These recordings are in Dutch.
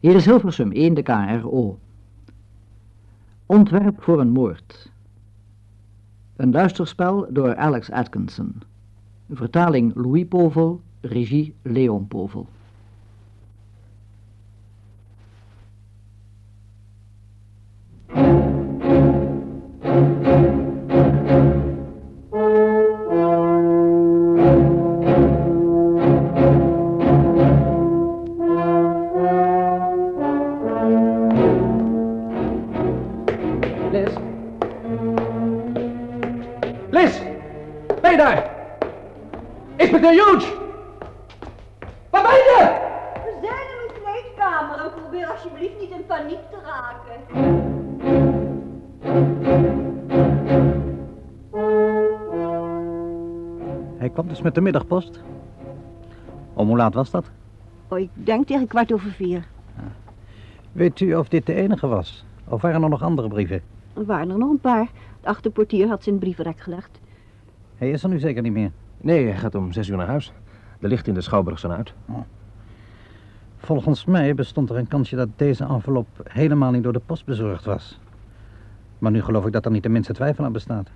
Hier is Hilversum 1 de KRO. Ontwerp voor een moord. Een luisterspel door Alex Atkinson. Vertaling Louis Povel, regie Leon Povel. Met de middagpost. Om hoe laat was dat? Oh, ik denk tegen kwart over vier. Weet u of dit de enige was? Of waren er nog andere brieven? Er waren er nog een paar. De achterportier had ze in het brievenrek gelegd. Hij is er nu zeker niet meer. Nee, hij gaat om zes uur naar huis. De lichten in de Schouwburg zijn uit. Volgens mij bestond er een kansje dat deze envelop helemaal niet door de post bezorgd was. Maar nu geloof ik dat er niet de minste twijfel aan bestaat.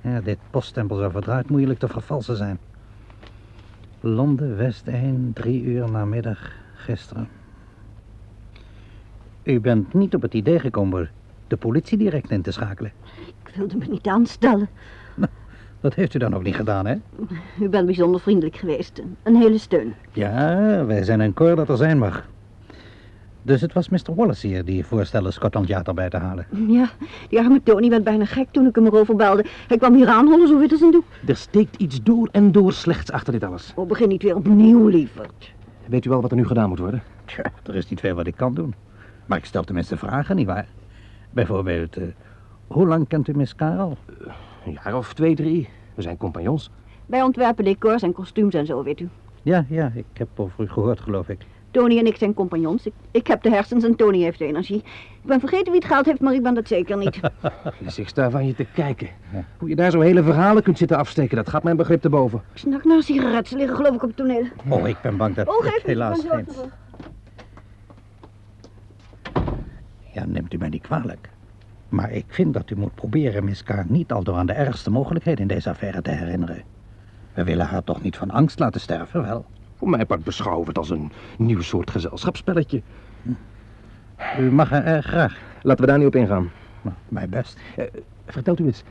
Ja, dit poststempel zou verdraaid moeilijk te vervalsen zijn. Londen, West 1, drie uur namiddag gisteren. U bent niet op het idee gekomen de politie direct in te schakelen. Ik wilde me niet aanstellen. Dat heeft u dan ook niet gedaan, hè? U bent bijzonder vriendelijk geweest. Een hele steun. Ja, wij zijn een koor dat er zijn mag. Dus het was Mr. Wallace hier die voorstelde Scotland Yard erbij te halen. Ja, die arme Tony werd bijna gek toen ik hem erover belde. Hij kwam hier aanhollen zo wit als een doek. Er steekt iets door en door slechts achter dit alles. Oh, begin niet weer opnieuw, lieverd. Weet u wel wat er nu gedaan moet worden? Tja, er is niet veel wat ik kan doen. Maar ik stel tenminste vragen, nietwaar? Bijvoorbeeld, eh, hoe lang kent u Miss Karel? Een jaar of twee, drie. We zijn compagnons. Wij ontwerpen decors en kostuums en zo, weet u. Ja, ja, ik heb over u gehoord, geloof ik. Tony en ik zijn compagnons. Ik, ik heb de hersens en Tony heeft de energie. Ik ben vergeten wie het geld heeft, maar ik ben dat zeker niet. Dus ik sta van je te kijken. Hoe je daar zo hele verhalen kunt zitten afsteken, dat gaat mijn begrip te boven. Ik snak naar een sigaret. Ze liggen geloof ik op het toneel. Oh, ik ben bang dat Oh, geef helaas geen... Ja, neemt u mij niet kwalijk. Maar ik vind dat u moet proberen Miss K. niet al door aan de ergste mogelijkheden in deze affaire te herinneren. We willen haar toch niet van angst laten sterven, wel? Voor mij part beschouwen we het als een nieuw soort gezelschapsspelletje. U mag er erg graag. Laten we daar niet op ingaan. Nou, mij best. Eh, vertelt u eens,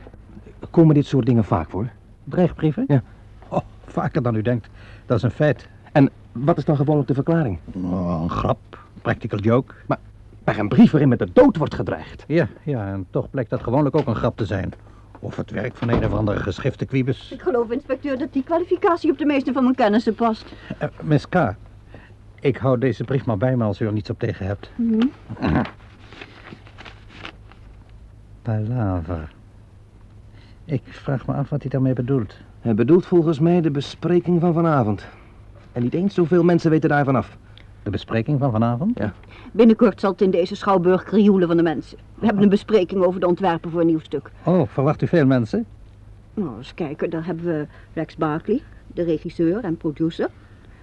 komen dit soort dingen vaak voor? Dreigbrieven? Ja. Oh, vaker dan u denkt. Dat is een feit. En wat is dan gewoonlijk de verklaring? Oh, een grap. Practical joke. Maar een brief waarin met de dood wordt gedreigd. Ja, ja, en toch blijkt dat gewoonlijk ook een grap te zijn. Of het werk van een of andere geschifte kwiebus. Ik geloof, inspecteur, dat die kwalificatie op de meeste van mijn kennissen past. Eh, Miss K. Ik hou deze brief maar bij me als u er niets op tegen hebt. Hm? Palaver. Ik vraag me af wat hij daarmee bedoelt. Hij bedoelt volgens mij de bespreking van vanavond. En niet eens zoveel mensen weten daarvan af. De bespreking van vanavond? Ja. Binnenkort zal het in deze schouwburg krioelen van de mensen. We hebben een bespreking over de ontwerpen voor een nieuw stuk. Oh, verwacht u veel mensen? Nou, eens kijken. Dan hebben we Rex Barkley, de regisseur en producer.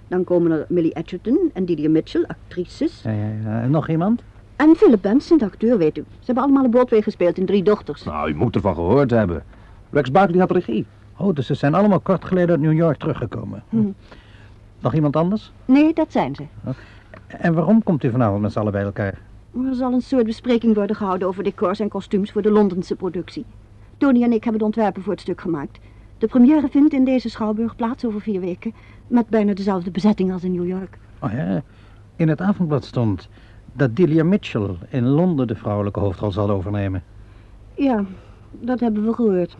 Dan komen er Millie Edgerton en Didier Mitchell, actrices. Ja, ja, ja. En nog iemand? En Philip Benson, de acteur, weet u. Ze hebben allemaal een Broadway gespeeld in Drie Dochters. Nou, u moet ervan gehoord hebben. Rex Barkley had regie. Oh, dus ze zijn allemaal kort geleden uit New York teruggekomen. Hm. Nog iemand anders? Nee, dat zijn ze. En waarom komt u vanavond met z'n allen bij elkaar? Er zal een soort bespreking worden gehouden over decors en kostuums voor de Londense productie. Tony en ik hebben de ontwerpen voor het stuk gemaakt. De première vindt in deze schouwburg plaats over vier weken. Met bijna dezelfde bezetting als in New York. Oh ja, in het avondblad stond dat Delia Mitchell in Londen de vrouwelijke hoofdrol zal overnemen. Ja, dat hebben we gehoord.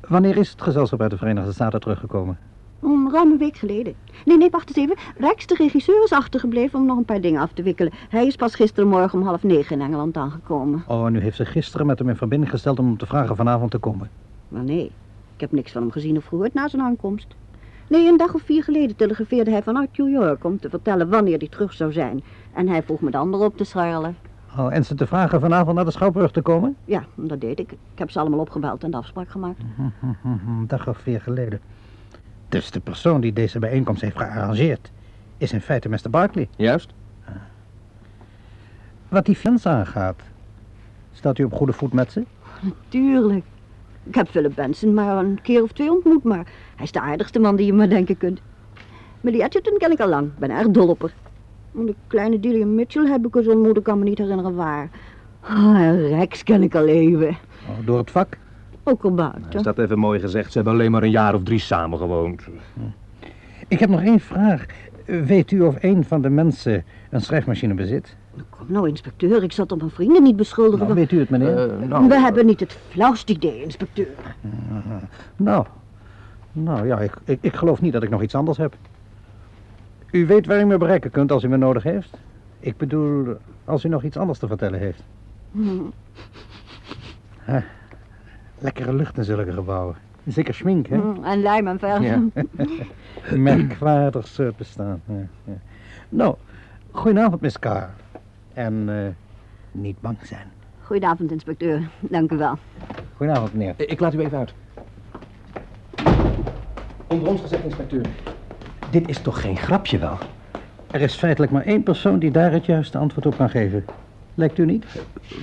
Wanneer is het gezelschap uit de Verenigde Staten teruggekomen? Om ruim een week geleden. Nee, nee, wacht eens even. Rex, de regisseur, is achtergebleven om nog een paar dingen af te wikkelen. Hij is pas gisterenmorgen om half negen in Engeland aangekomen. Oh, en u heeft zich gisteren met hem in verbinding gesteld om hem te vragen vanavond te komen. Maar nee, ik heb niks van hem gezien of gehoord na zijn aankomst. Nee, een dag of vier geleden telegrafeerde hij vanuit New York om te vertellen wanneer hij terug zou zijn. En hij vroeg me de ander op te scharrelen. Oh, en ze te vragen vanavond naar de Schouwburg te komen? Ja, dat deed ik. Ik heb ze allemaal opgebeld en de afspraak gemaakt. Een dag of vier geleden. Dus de persoon die deze bijeenkomst heeft gearrangeerd, is in feite Mr. Barkley. Juist. Wat die fans aangaat, staat u op goede voet met ze? Tuurlijk. Ik heb Philip Benson maar een keer of twee ontmoet, maar hij is de aardigste man die je maar denken kunt. Millie Edgerton ken ik al lang, ik ben erg dol op haar. En De kleine Delia Mitchell heb ik eens ontmoet, ik kan me niet herinneren waar. Ah, en Rex ken ik al even. Oh, door het vak? Ook al Is buiten. dat even mooi gezegd? Ze hebben alleen maar een jaar of drie samen gewoond. Ik heb nog één vraag. Weet u of een van de mensen een schrijfmachine bezit? Kom nou, inspecteur, ik zat op mijn vrienden niet beschuldigen. Nou, weet u het, meneer? Eh, nou, We hebben niet het flauwste idee, inspecteur. Nou, nou ja, ik, ik, ik geloof niet dat ik nog iets anders heb. U weet waar u me bereiken kunt als u me nodig heeft. Ik bedoel, als u nog iets anders te vertellen heeft. Hm. Hè, Lekkere lucht in zulke gebouwen. Zeker schmink, hè? Hm, En lijm en verf. Ja. Merkwaardig soort bestaan. Ja, ja. Nou, goedenavond, Miss Carr. En eh, niet bang zijn. Goedenavond, inspecteur. Dank u wel. Goedenavond, meneer. Ik laat u even uit. Onder ons gezegd, inspecteur. Dit is toch geen grapje wel? Er is feitelijk maar één persoon die daar het juiste antwoord op kan geven. Lijkt u niet?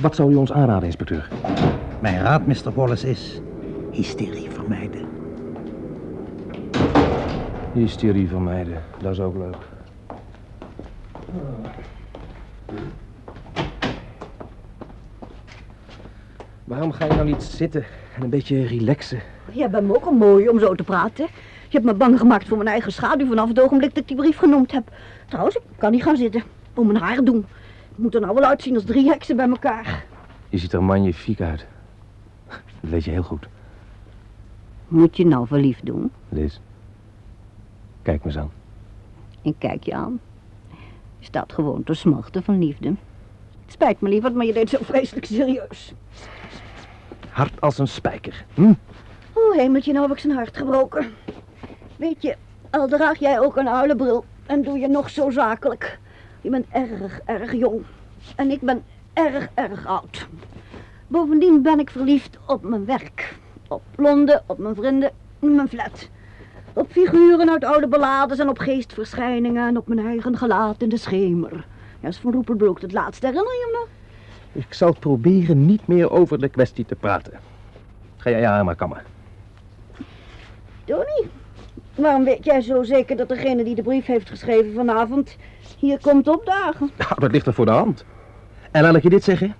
Wat zou u ons aanraden, inspecteur? Mijn raad, Mr. Wallace, is hysterie vermijden. Hysterie vermijden, dat is ook leuk. Waarom ga je nou niet zitten en een beetje relaxen? Jij bent me ook al mooi om zo te praten. Je hebt me bang gemaakt voor mijn eigen schaduw vanaf het ogenblik dat ik die brief genoemd heb. Trouwens, ik kan niet gaan zitten. Om mijn haar doen. Ik moet er nou wel uitzien als drie heksen bij elkaar. Je ziet er magnifiek uit. Dat weet je heel goed, Moet je nou verliefd doen? Liz. Kijk me eens aan. Ik kijk je aan. Je staat gewoon te smachten van liefde. Het spijt me lieverd, maar je deed zo vreselijk serieus. Hard als een spijker. Hm? Oh, hemeltje, nou heb ik zijn hart gebroken. Weet je, al draag jij ook een uilenbril en doe je nog zo zakelijk. Je bent erg, erg jong. En ik ben erg, erg oud. Bovendien ben ik verliefd op mijn werk. Op Londen, op mijn vrienden, mijn flat. Op figuren uit oude ballades en op geestverschijningen en op mijn eigen gelaat in de schemer. Ja, is van Rupert Brooke het laatste, herinner je nog? Ik zal proberen niet meer over de kwestie te praten. Ga jij haar maar kammen. Tony, waarom weet jij zo zeker dat degene die de brief heeft geschreven vanavond hier komt opdagen? Nou, dat ligt er voor de hand. En laat ik je dit zeggen.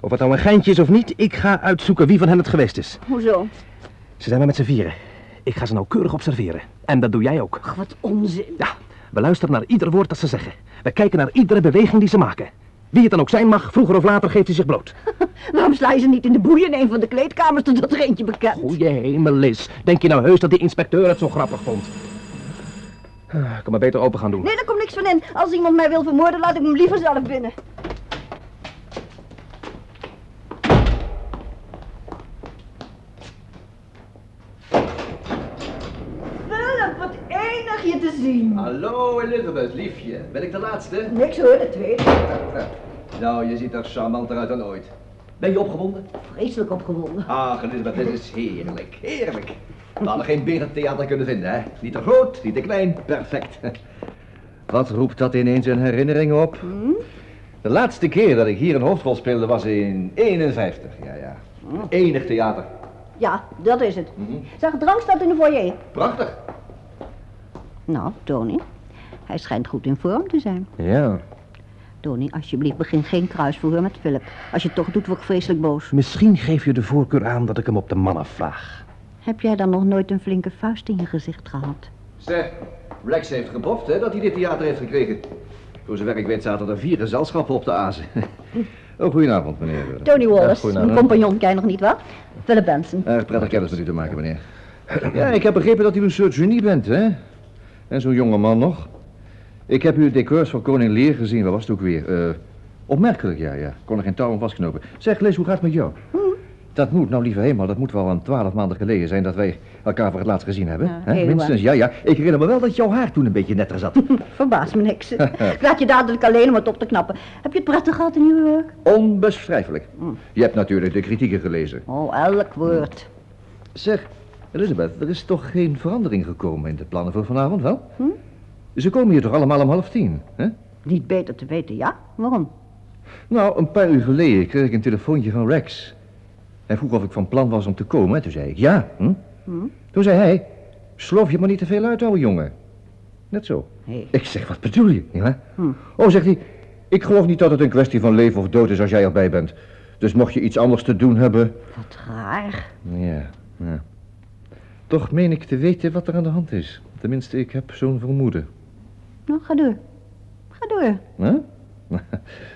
Of het nou een geintje is of niet, ik ga uitzoeken wie van hen het geweest is. Hoezo? Ze zijn maar met z'n vieren. Ik ga ze nauwkeurig observeren. En dat doe jij ook. Ach, wat onzin. Ja, we luisteren naar ieder woord dat ze zeggen. We kijken naar iedere beweging die ze maken. Wie het dan ook zijn mag, vroeger of later geeft hij zich bloot. Waarom sla je ze niet in de boeien in een van de kleedkamers totdat er eentje bekend? Goeie hemel, Liz. Denk je nou heus dat die inspecteur het zo grappig vond? Ah, Ik kan maar beter open gaan doen. Nee, daar komt niks van in. Als iemand mij wil vermoorden, laat ik hem liever zelf binnen. Wat enig je te zien. Hallo Elizabeth, liefje. Ben ik de laatste? Niks hoor, de tweede. Nou, je ziet er charmanter uit dan ooit. Ben je opgewonden? Vreselijk opgewonden. Ach, Elizabeth, dit is heerlijk, heerlijk. We hadden geen beter theater kunnen vinden, hè? Niet te groot, niet te klein, perfect. Wat roept dat ineens een herinnering op? De laatste keer dat ik hier een hoofdrol speelde was in 51, ja, ja. Enig theater. Ja, dat is het. Zeg, het drank staat in de foyer. Prachtig. Nou, Tony, hij schijnt goed in vorm te zijn. Ja, Tony, alsjeblieft, begin geen kruisverhoor met Philip. Als je het toch doet, word ik vreselijk boos. misschien geef je de voorkeur aan dat ik hem op de mannen vraag. Heb jij dan nog nooit een flinke vuist in je gezicht gehad? Zeg, Rex heeft geboft, hè, dat hij dit theater heeft gekregen. Voor zover ik weet zaten er vier gezelschappen op de azen. oh, goedenavond, meneer. Tony Ja, Wallace, mijn goedenavond. compagnon, ken je nog niet wat? Philip Benson. Erg prettig kennis met u te maken, meneer. Ja, ik heb begrepen dat u een soort genie bent, hè? En zo'n jonge man nog. Ik heb uw decors van Koning Lear gezien. Waar was het ook weer? Eh, opmerkelijk, ja, ja. Kon er geen touw aan vastknopen. Zeg, Liz, hoe gaat het met jou? Dat moet, nou lieve hemel, dat moet wel een twaalf maanden geleden zijn dat wij elkaar voor het laatst gezien hebben. Ja, Minstens, ja, ja. Ik herinner me wel dat jouw haar toen een beetje netter zat. Verbaas me niks. ik laat je dadelijk alleen om het op te knappen. Heb je het prettig gehad in New York? Onbeschrijfelijk. Je hebt natuurlijk de kritieken gelezen. Oh, elk woord. Zeg, Elizabeth, er is toch geen verandering gekomen in de plannen voor vanavond, wel? Hm? Ze komen hier toch allemaal om half tien, hè? Niet beter te weten, ja? Waarom? Nou, een paar uur geleden kreeg ik een telefoontje van Rex. Hij vroeg of ik van plan was om te komen. En toen zei ik ja. Hm? Hm? Toen zei hij, sloof je maar niet te veel uit, ouwe jongen. Net zo. Hé. Ik zeg, wat bedoel je? Ja? Hm. Oh, zegt hij, ik geloof niet dat het een kwestie van leven of dood is als jij erbij bent. Dus mocht je iets anders te doen hebben... Wat raar. Ja, ja. Toch meen ik te weten wat er aan de hand is. Tenminste, ik heb zo'n vermoeden. Nou, ga door. Ga door. Huh?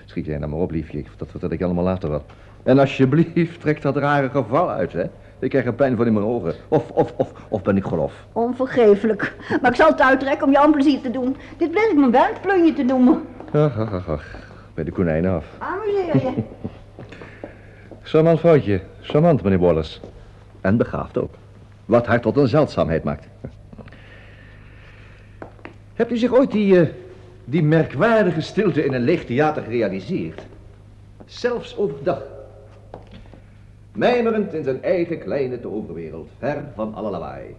Schiet jij nou maar op, liefje. Dat vertel ik allemaal later wat. En alsjeblieft, trek dat rare geval uit, hè. Ik krijg er pijn van in mijn ogen. Of, of, of, of ben ik grof? Onvergeeflijk. Maar ik zal het uittrekken om jou een plezier te doen. Dit blijf ik mijn werkplunje te noemen. Ach, ach, ach, ach. Bij de konijnen af. Amuseer je. Charmant vrouwtje. Charmant, meneer Wallace. En begaafd ook. Wat haar tot een zeldzaamheid maakt. Hebt u zich ooit die, eh, die merkwaardige stilte in een leeg theater gerealiseerd? Zelfs overdag. Mijmerend in zijn eigen kleine toverwereld. Ver van alle lawaai.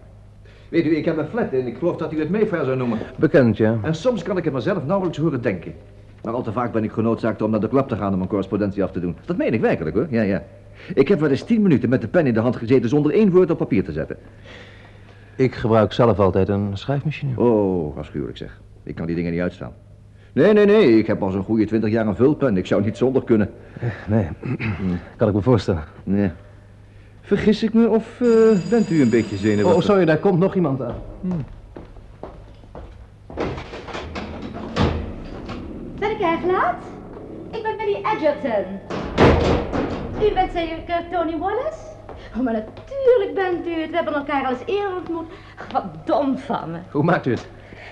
Weet u, ik heb een flat en ik geloof dat u het Mayfair zou noemen. Bekend, ja. En soms kan ik het mezelf nauwelijks horen denken. Maar al te vaak ben ik genoodzaakt om naar de club te gaan om een correspondentie af te doen. Dat meen ik werkelijk hoor, ja ja. Ik heb wel eens tien minuten met de pen in de hand gezeten zonder één woord op papier te zetten. Ik gebruik zelf altijd een schrijfmachine. Oh, afschuwelijk zeg. Ik kan die dingen niet uitstaan. Nee, nee, nee, ik heb al zo'n goede twintig jaar een vulpen. Ik zou niet zonder kunnen. Nee, kan ik me voorstellen. Nee. Vergis ik me of eh, bent u een beetje zenuwachtig? Oh, sorry, daar komt nog iemand aan. Ben ik erg laat? Ik ben Millie Edgerton. U bent zeker Tony Wallace? Oh, maar natuurlijk bent u het. We hebben elkaar al eens eerder ontmoet. Wat dom van me. Hoe maakt u het?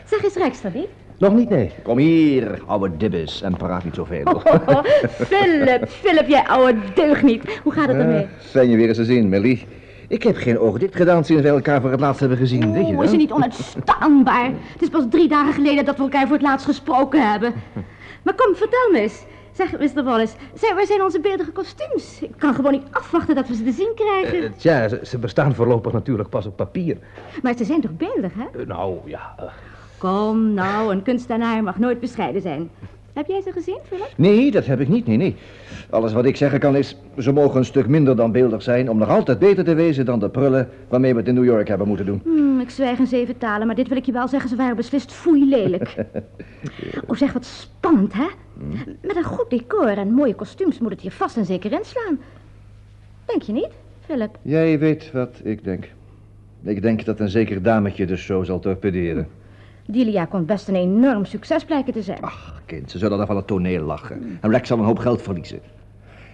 Zeg eens Rex er niet? Nog niet, nee. Kom hier, ouwe dibbes, en praat niet zoveel. Oh, Philip, Philip, jij oude deugniet. Hoe gaat het ermee? Zijn je weer eens te zien, Millie? Ik heb geen ogen dicht gedaan sinds we elkaar voor het laatst hebben gezien, weet je wel? is het niet onuitstaanbaar? Het is pas drie dagen geleden dat we elkaar voor het laatst gesproken hebben. Maar kom, vertel me eens. Zeg, Mr. Wallace, waar zijn onze beeldige kostuums? Ik kan gewoon niet afwachten dat we ze te zien krijgen. Eh, tja, ze, ze bestaan voorlopig natuurlijk pas op papier. Maar ze zijn toch beeldig, hè? Eh, nou, ja. eh, Kom nou, een kunstenaar mag nooit bescheiden zijn. Heb jij ze gezien, Philip? Nee, dat heb ik niet, nee, nee. Alles wat ik zeggen kan is, ze mogen een stuk minder dan beeldig zijn... om nog altijd beter te wezen dan de prullen waarmee we het in New York hebben moeten doen. Hmm, ik zwijg in zeven talen, maar dit wil ik je wel zeggen, ze waren beslist foei lelijk. oh, zeg, wat spannend, hè? Met een goed decor en mooie kostuums moet het hier vast en zeker inslaan. Denk je niet, Philip? Jij weet wat ik denk. Ik denk dat een zeker dametje de show zal torpederen. Delia kon best een enorm succes blijken te zijn. Ach, kind, ze zullen daar van het toneel lachen. En Rex zal een hoop geld verliezen.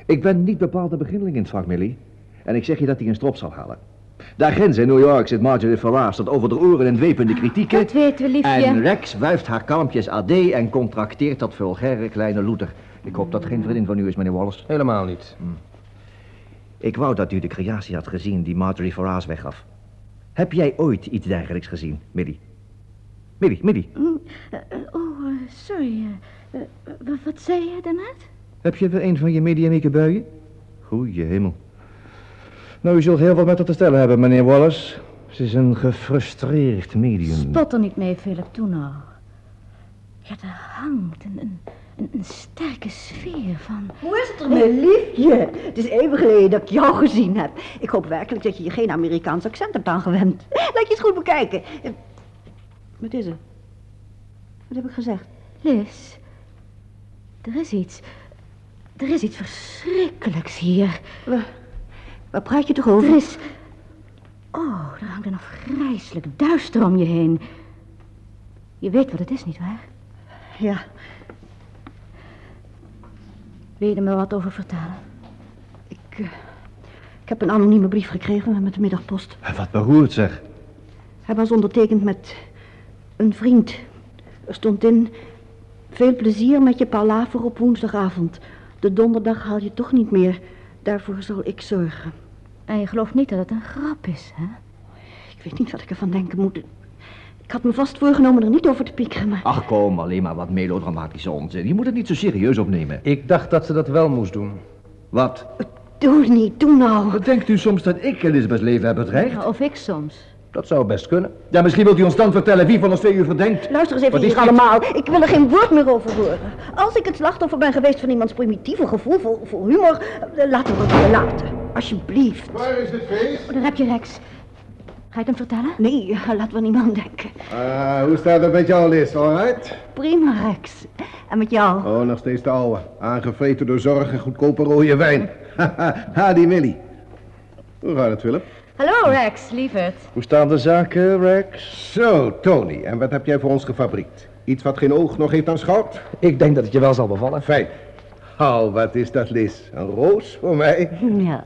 Ik ben niet bepaald een beginneling in het vak, Millie. En ik zeg je dat hij een strop zal halen. Daar ginds in New York zit Marjorie Farrar, staat over de oren in dwepende kritieken. Dat weten we, liefje. En Rex wuift haar kalmpjes AD en contracteert dat vulgaire kleine loeter. Ik hoop dat geen vriendin van u is, meneer Wallace. helemaal niet. Ik wou dat u de creatie had gezien die Marjorie Farrars weggaf. Heb jij ooit iets dergelijks gezien, Millie? Millie, Millie, Eh, eh, oh, eh, sorry. eh, wa- wat zei je daarnet? heb je weer een van je mediamieke buien? Goeie hemel. Nou, u zult heel wat met haar te stellen hebben, meneer Wallace. Ze is een gefrustreerd medium. Spot er niet mee, Philip, toen nou. Ja, er hangt een, een, een, sterke sfeer van... Hoe is het ermee, liefje? Het is even geleden dat ik jou gezien heb. Ik hoop werkelijk dat je je geen Amerikaans accent hebt aangewend. Laat je eens goed bekijken. Wat is er? Wat heb ik gezegd? Liz, er is iets... Er is iets verschrikkelijks hier. Waar, waar praat je toch over? Er is... Oh, er hangt een afgrijselijk duister om je heen. Je weet wat het is, nietwaar? Ja, Wil je er me wat over vertellen? ik, eh, ik heb een anonieme brief gekregen met de middagpost. Wat beroerd, zeg. Hij was ondertekend met een vriend. Er stond in... Veel plezier met je palaver op woensdagavond. De donderdag haal je toch niet meer. Daarvoor zal ik zorgen. En je gelooft niet dat het een grap is, hè? Ik weet niet wat ik ervan denken moet. Ik had me vast voorgenomen er niet over te piekeren, maar... Ach, kom, alleen maar wat melodramatische onzin. Je moet het niet zo serieus opnemen. Ik dacht dat ze dat wel moest doen. Wat? Doe niet, doe nou. Denkt u soms dat ik Elisabeth's leven heb bedreigd? Of ik soms. Dat zou best kunnen. Ja, misschien wilt u ons dan vertellen wie van ons twee u verdenkt. Luister eens even hier allemaal. Ik wil er geen woord meer over horen. Als ik het slachtoffer ben geweest van iemands primitieve gevoel voor, voor humor, laten we het laten. Alsjeblieft. Waar is het feest? Oh, daar heb je Rex. Ga je het hem vertellen? Nee, laten we niet aan denken. Ah, hoe staat het met jou, Liz? Alright? Prima, Rex. En met jou? Oh, nog steeds de oude. Aangevreten door zorg en goedkope rode wijn. ha, die Millie. Hoe gaat het, Philip? Hallo Rex, lieverd. Hoe staan de zaken, Rex? Zo, Tony. En wat heb jij voor ons gefabriekt? Iets wat geen oog nog heeft aanschouwd? Ik denk dat het je wel zal bevallen. Fijn. Oh, wat is dat, Liz? Een roos voor mij? Ja,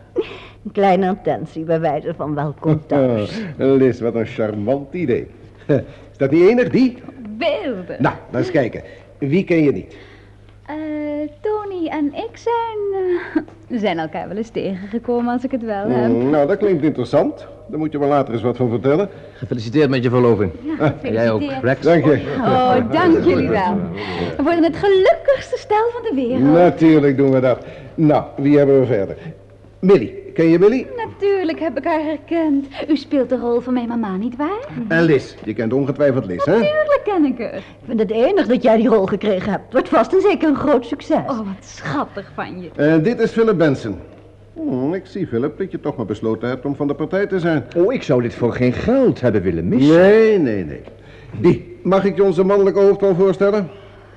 een kleine attentie bij wijze van welkom thuis. Liz, wat een charmant idee. Is dat niet enig, die? Beelden. Nou, laat eens kijken. Wie ken je niet? Eh, Tony en ik zijn... eh, we zijn elkaar wel eens tegengekomen als ik het wel heb. Mm, nou, dat klinkt interessant. Daar moet je wel later eens wat van vertellen. Gefeliciteerd met je verloving. En jij ook, gefeliciteerd. Rex. Dank je. Oh, dank jullie wel. We worden het gelukkigste stel van de wereld. Natuurlijk doen we dat. Nou, wie hebben we verder? Millie. Ken je Millie? Natuurlijk heb ik haar herkend. U speelt de rol van mijn mama, nietwaar? En Liz. Je kent ongetwijfeld Liz, hè? Natuurlijk ken ik haar. Ik vind het enig dat jij die rol gekregen hebt. Wordt vast en zeker een groot succes. Oh, wat schattig van je. En dit is Philip Benson. Hm, ik zie, Philip, dat je toch maar besloten hebt om van de partij te zijn. Oh, ik zou dit voor geen geld hebben willen missen. Nee, nee, nee. Die, mag ik je onze mannelijke hoofd wel voorstellen?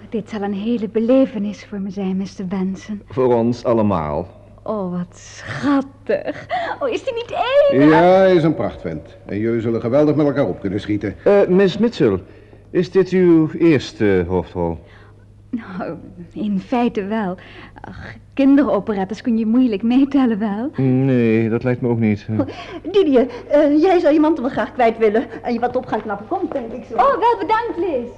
Dit zal een hele belevenis voor me zijn, Mr. Benson. Voor ons allemaal. Oh, wat schattig. Oh, is die niet enig? Ja, hij is een prachtvent. En jullie zullen geweldig met elkaar op kunnen schieten. Eh, Miss Mitchell, is dit uw eerste hoofdrol? Nou, in feite wel. Ach, kinderoperettes kun je moeilijk meetellen wel. Nee, dat lijkt me ook niet. Didier, eh, jij zou iemand wel graag kwijt willen en je wat op gaan knappen. Komt, denk ik zo. Oh, wel bedankt, Liz.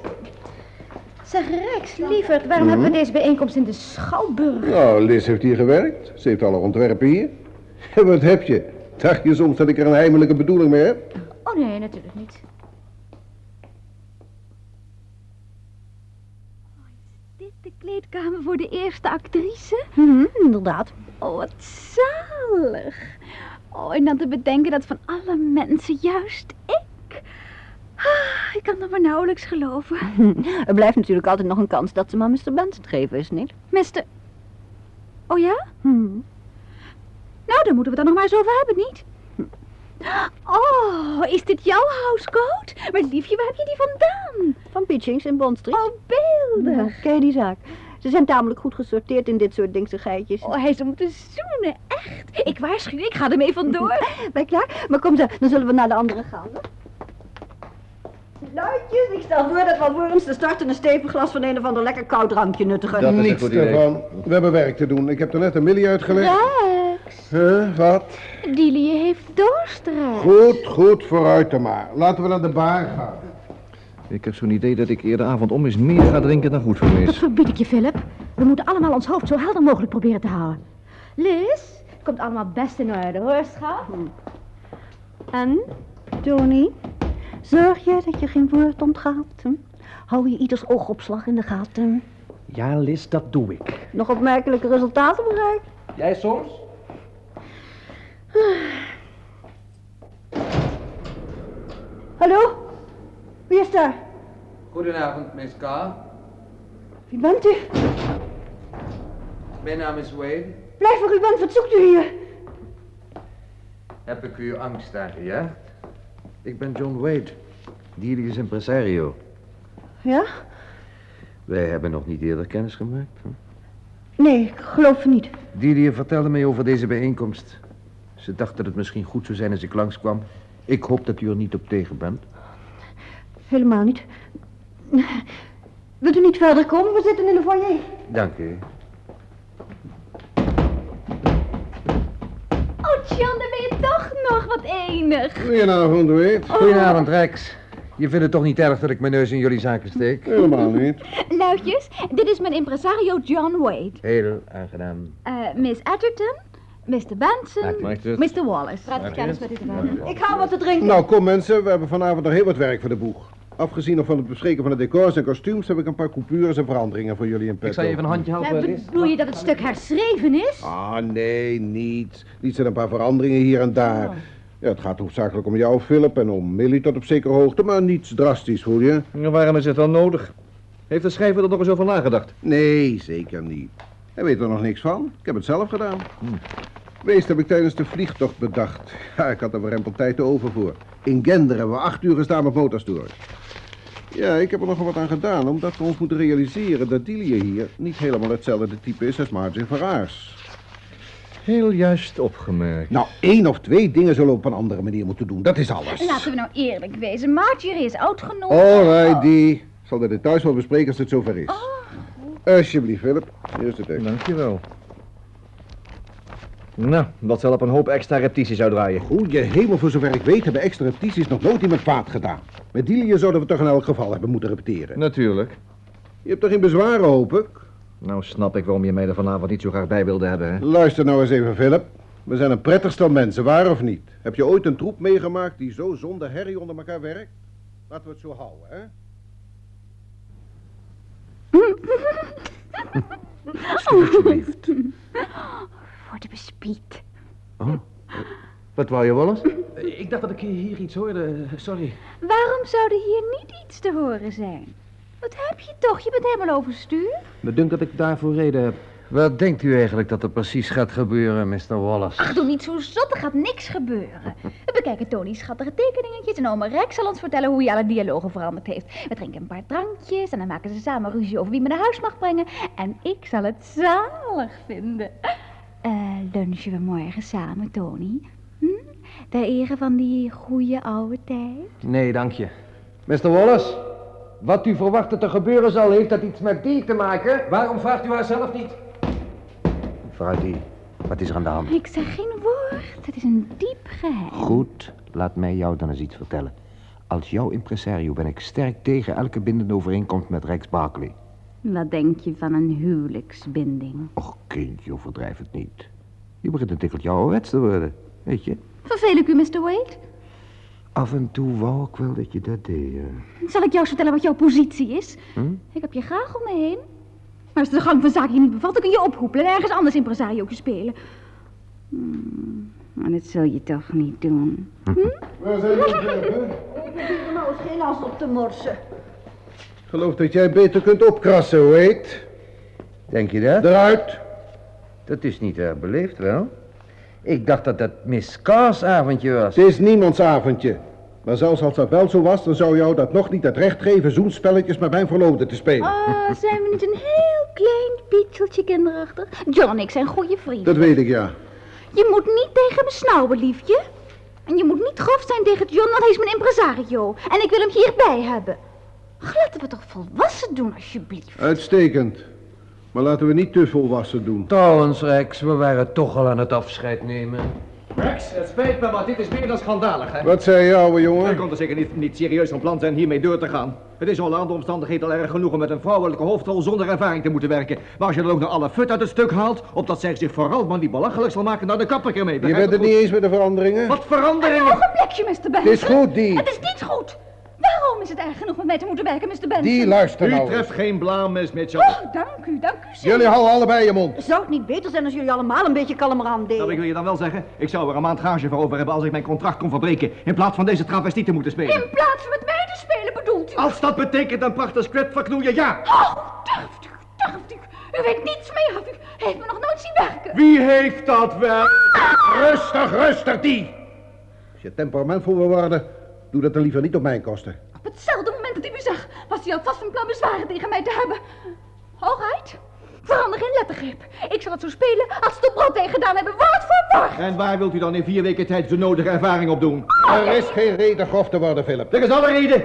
Zeg Rex, lieverd, waarom hebben we deze bijeenkomst in de Schouwburg? Nou, Liz heeft hier gewerkt. Ze heeft alle ontwerpen hier. En wat heb je? Dacht je soms dat ik er een heimelijke bedoeling mee heb? Oh nee, natuurlijk niet. Dit de kleedkamer voor de eerste actrice? Mhm, inderdaad. Oh, wat zalig. Oh, en dan te bedenken dat van alle mensen juist ik. Ah, ik kan dat maar nauwelijks geloven. Er blijft natuurlijk altijd nog een kans dat ze maar Mr. Benson geven, is niet? Mister... Oh ja? Hm. Nou, dan moeten we het dan nog maar eens over hebben, niet? Oh, is dit jouw housecoat? Maar liefje, waar heb je die vandaan? Van Pitchings in Bond Street. Oh, beeldig. Ja, ken je die zaak? Ze zijn tamelijk goed gesorteerd in dit soort dingsigheidjes. Oh, hij zou moeten zoenen, echt. Ik waarschuw ik ga ermee vandoor. Ben je klaar? Maar kom dan zullen we naar de andere gaan. Hè? Luidjes, ik stel voor dat we alvorens te starten een stevig glas van een of ander lekker koud drankje nuttigen. Dat is Niets goed ervan. We hebben werk te doen. Ik heb er net een Millie uitgelegd. Rex, Huh, wat? Delie heeft dorst, Rex. Goed, goed, vooruit dan maar. Laten we naar de bar gaan. Ik heb zo'n idee dat ik eerder avond om eens meer ga drinken dan goed voor me Dat is. verbied ik je, Philip. We moeten allemaal ons hoofd zo helder mogelijk proberen te houden. Liz, komt allemaal best in orde, hoor, schat. En, Tony, zorg jij dat je geen woord ontgaat? Hm? Hou je ieders oogopslag in de gaten? Ja, Liz, dat doe ik. Nog opmerkelijke resultaten bereikt? Jij soms? Hallo? Wie is daar? Goedenavond, Miss Carr. Wie bent u? Mijn naam is Wade. Blijf waar u bent, wat zoekt u hier? Heb ik uw angst aangejaagd? Ik ben John Wade. Is impresario. Ja? Wij hebben nog niet eerder kennis gemaakt. Nee, ik geloof niet. Didier vertelde mij over deze bijeenkomst. Ze dacht dat het misschien goed zou zijn als ik langskwam. Ik hoop dat u er niet op tegen bent. Helemaal niet. Wilt u niet verder komen? We zitten in de foyer. Dank u. wat enig. Goedenavond, weet. Goedenavond, Rex. Je vindt het toch niet erg dat ik mijn neus in jullie zaken steek? Helemaal niet. Luidjes, dit is mijn impresario John Wade. Heel aangenaam. Eh, Miss Atherton, Mr. Benson. Mr. Wallace. Laat ik kennis met u te maken. Ik ga wat te drinken. Nou, kom mensen. We hebben vanavond nog heel wat werk voor de boeg. Afgezien nog van het bespreken van de decors en kostuums... heb ik een paar coupures en veranderingen voor jullie in petto. Ik zal je even een handje helpen, Ja, bedoel je dat het stuk herschreven is? Ah, nee, niet. Niet zijn een paar veranderingen hier en daar. Ja, het gaat hoofdzakelijk om jou, Philip, en om Millie tot op zekere hoogte, maar niets drastisch, voel je? Waarom is het dan nodig? Heeft de schrijver er nog eens over nagedacht? Nee, zeker niet. Hij weet er nog niks van. Ik heb het zelf gedaan. Wees heb ik tijdens de vliegtocht bedacht. Ja, ik had er warempel tijd over voor. In Gender hebben we acht uur gestaan met motorstories. Ja, ik heb er nogal wat aan gedaan, omdat we ons moeten realiseren dat Delia hier niet helemaal hetzelfde type is als Marjorie Verraars. Heel juist opgemerkt. Nou, één of twee dingen zullen we op een andere manier moeten doen. Dat is alles. Laten we nou eerlijk wezen. Marjorie is oud genoeg. Alright, die. Zal de details wel bespreken als het zover is. Alsjeblieft, Philip. Hier is de tekst. Dankjewel. Nou, dat zal op een hoop extra repetities uitdraaien. Goeie hemel, voor zover ik weet hebben extra repetities nog nooit iemand kwaad gedaan. Met Delia zouden we toch in elk geval hebben moeten repeteren. Natuurlijk. Je hebt toch geen bezwaren, hoop ik? Nou snap ik waarom je mij er vanavond niet zo graag bij wilde hebben, hè? Luister nou eens even, Philip. We zijn een prettig stel mensen, waar of niet? Heb je ooit een troep meegemaakt die zo zonder herrie onder elkaar werkt? Laten we het zo houden, hè? Alsjeblieft. Wordt bespied. Oh. Wat wou je, Wallace? Ik dacht dat ik hier iets hoorde. Sorry. Waarom zou er hier niet iets te horen zijn? Wat heb je toch? Je bent helemaal overstuur. Me dunkt dat ik daarvoor reden heb. Wat denkt u eigenlijk dat er precies gaat gebeuren, Mr. Wallace? Ach, doe niet zo zot, er gaat niks gebeuren. We bekijken Tony's schattige tekeningetjes en oma Rex zal ons vertellen hoe hij alle dialogen veranderd heeft. We drinken een paar drankjes en dan maken ze samen ruzie over wie me naar huis mag brengen. En ik zal het zalig vinden. Eh, lunchen we morgen samen, Tony? Hm? Ter ere van die goede oude tijd? Nee, dank je. Mr. Wallace, wat u verwacht dat er gebeuren zal, heeft dat iets met die te maken? Waarom vraagt u haar zelf niet? Mevrouw die, wat is er aan de hand? Ik zeg geen woord. Het is een diep geheim. Goed, laat mij jou dan eens iets vertellen. Als jouw impresario ben ik sterk tegen elke bindende overeenkomst met Rex Barkley. Wat denk je van een huwelijksbinding? Och, kindje, overdrijf het niet. Je begint een tikkeltje ouderwets te worden, weet je? Vervel ik u, Mr. Wade? Af en toe wou ik wel dat je dat deed. Zal ik jou eens vertellen wat jouw positie is? Hm? Ik heb je graag om me heen. Maar als de gang van zaken je niet bevalt, dan kun je ophoepelen en ergens anders impresario spelen. Hmm, maar dat zul je toch niet doen. Waar zijn jullie? Ik er nou eens geen as op te morsen. Ik geloof dat jij beter kunt opkrassen, hoe heet? Denk je dat? Eruit! Dat is niet erg beleefd, wel. Ik dacht dat dat Miss Carr's avondje was. Het is niemands avondje. Maar zelfs als dat wel zo was, dan zou jou dat nog niet het recht geven zoenspelletjes met mijn verloofde te spelen. Oh, zijn we niet een heel klein pietseltje kinderachtig? John en ik zijn goede vrienden. Dat weet ik, ja. Je moet niet tegen me snauwen, liefje. En je moet niet grof zijn tegen John, want hij is mijn impresario. En ik wil hem hierbij hebben. Ach, laten we toch volwassen doen, alsjeblieft. Uitstekend. Maar laten we niet te volwassen doen. Trouwens, Rex, we waren toch al aan het afscheid nemen. Rex, het spijt me, maar dit is meer dan schandalig, hè? Wat zei je, ouwe jongen? kon er zeker niet, niet serieus van plan zijn hiermee door te gaan. Het is onder andere omstandigheden al erg genoeg om met een vrouwelijke hoofdrol zonder ervaring te moeten werken. Maar als je dan ook nog alle fut uit het stuk haalt, opdat zij zich vooral maar niet belachelijk zal maken, nou dan kap ik ermee. Je bent het goed? niet eens met de veranderingen? Wat veranderingen? Nog een plekje, Mr. Benson. Het is goed, die. Het is niet goed. Waarom is het erg genoeg met mij te moeten werken, Mr. Benson? Die, luister U nou. eens. treft geen blaam, Miss Mitchell. Oh, dank u, dank u zeer. Jullie houden allebei je mond. Zou het niet beter zijn als jullie allemaal een beetje kalmer aan Nou, deden? ik wil je dan wel zeggen, ik zou er een maand gage voor over hebben als ik mijn contract kon verbreken, in plaats van deze travestie te moeten spelen. In plaats van met mij te spelen, bedoelt u? Als dat betekent een prachtig script verknoeien, ja. Oh, durft u, durft u. U weet niets meer af. U heeft me nog nooit zien werken. Wie heeft dat wel? Rustig, rustig, die. Als je temperamentvol wil worden, doe dat dan liever niet op mijn kosten. Op hetzelfde moment dat ik u zag, was hij alvast van plan bezwaren tegen mij te hebben. Alright. Verander geen lettergreep. Ik zal het zo spelen als het op Broadway gedaan hebben, woord voor woord. En waar wilt u dan in vier weken tijd de nodige ervaring op doen? Er is geen reden grof te worden, Philip. Er is alle reden.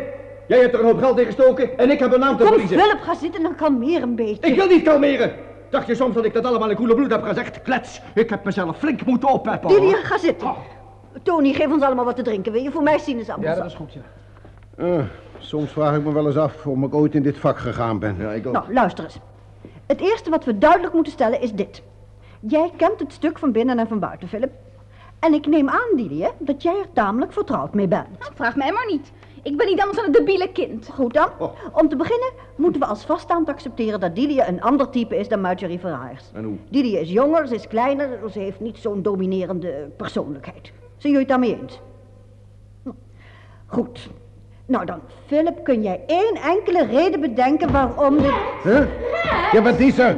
Jij hebt er een hoop geld in gestoken en ik heb een naam te Kom, verliezen. Philip, ga zitten en kalmeer een beetje. Ik wil niet kalmeren. Dacht je soms dat ik dat allemaal in koele bloed heb gezegd? Klets. Ik heb mezelf flink moeten oppeppen. Delia, ga zitten. Tony, geef ons allemaal wat te drinken, wil je? Voor mij sinaasappels. Ja, dat is goed, ja. Eh, soms vraag ik me wel eens af of ik ooit in dit vak gegaan ben. Ja, ik ook. Nou, luister eens. Het eerste wat we duidelijk moeten stellen is dit. Jij kent het stuk van binnen en van buiten, Philip. En ik neem aan, Didier, dat jij er tamelijk vertrouwd mee bent. Nou, vraag mij maar niet. Ik ben niet anders dan een debiele kind. Goed dan. Oh. Om te beginnen moeten we als vaststaand accepteren dat Didier een ander type is dan Marjorie Verhaars. En hoe? Didier is jonger, ze is kleiner, ze heeft niet zo'n dominerende persoonlijkheid. Zijn jullie het daarmee eens? Hm. Goed. Nou dan, Philip, kun jij één enkele reden bedenken waarom dit... Huh? Ja, wat is er?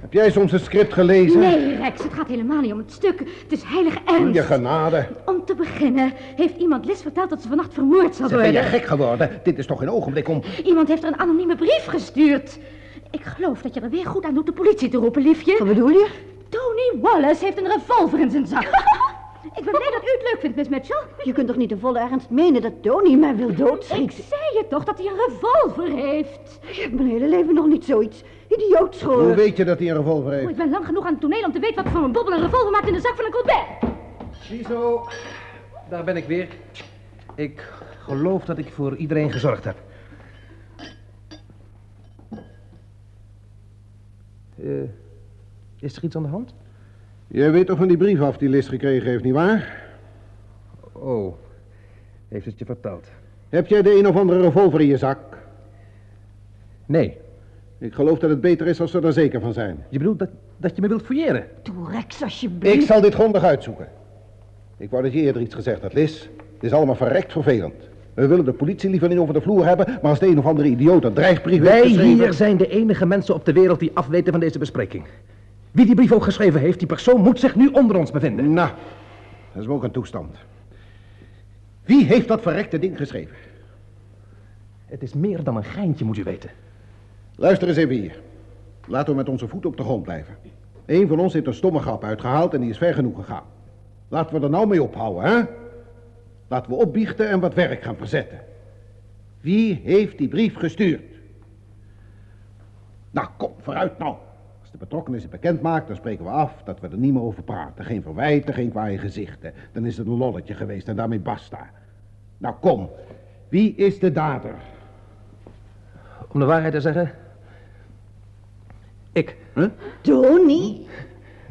Heb jij soms een script gelezen? Nee, Rex, het gaat helemaal niet om het stuk. Het is heilig ernst. Je genade. Om te beginnen heeft iemand Liz verteld dat ze vannacht vermoord zal Zeg, ben worden. je gek geworden? Dit is toch geen ogenblik om... Iemand heeft er een anonieme brief gestuurd. Ik geloof dat je er weer goed aan doet de politie te roepen, liefje. Wat bedoel je? Tony Wallace heeft een revolver in zijn zak. Ik ben blij dat u het leuk vindt, Miss Mitchell. Je kunt toch niet in volle ernst menen dat Tony mij wil Ik doodschieten? zei je toch dat hij een revolver heeft. Ik heb mijn hele leven nog niet zoiets idioots Hoe gehoord. weet je dat hij een revolver Oh, heeft? ik ben lang genoeg aan het toneel om te weten wat voor een bobbel een revolver maakt in de zak van een Colbert. Ziezo, daar ben ik weer. Ik geloof dat ik voor iedereen gezorgd heb. Eh, is er iets aan de hand? Jij weet toch van die brief af die Liz gekregen heeft, nietwaar? Oh, heeft het je verteld? Heb jij de een of andere revolver in je zak? Nee. Ik geloof dat het beter is als we er zeker van zijn. Je bedoelt dat, dat je me wilt fouilleren? Doe Rex, alsjeblieft. Ik zal dit grondig uitzoeken. Ik wou dat je eerder iets gezegd had, Liz. Het is allemaal verrekt vervelend. We willen de politie liever niet over de vloer hebben, maar als de een of andere idioot een dreigbrief heeft Wij hier zijn de enige mensen op de wereld die afweten van deze bespreking. Wie die brief ook geschreven heeft, die persoon moet zich nu onder ons bevinden. Nou, dat is me ook een toestand. Wie heeft dat verrekte ding geschreven? Het is meer dan een geintje, moet u weten. Luister eens even hier. Laten we met onze voeten op de grond blijven. Eén van ons heeft een stomme grap uitgehaald en die is ver genoeg gegaan. Laten we er nou mee ophouden, hè? Laten we opbiechten en wat werk gaan verzetten. Wie heeft die brief gestuurd? Nou, kom, vooruit nou. Als de betrokkenen bekend maakt, dan spreken we af dat we er niet meer over praten. Geen verwijten, geen kwaaie gezichten. Dan is het een lolletje geweest en daarmee basta. Nou, kom. Wie is de dader? Om de waarheid te zeggen... Ik. Tony?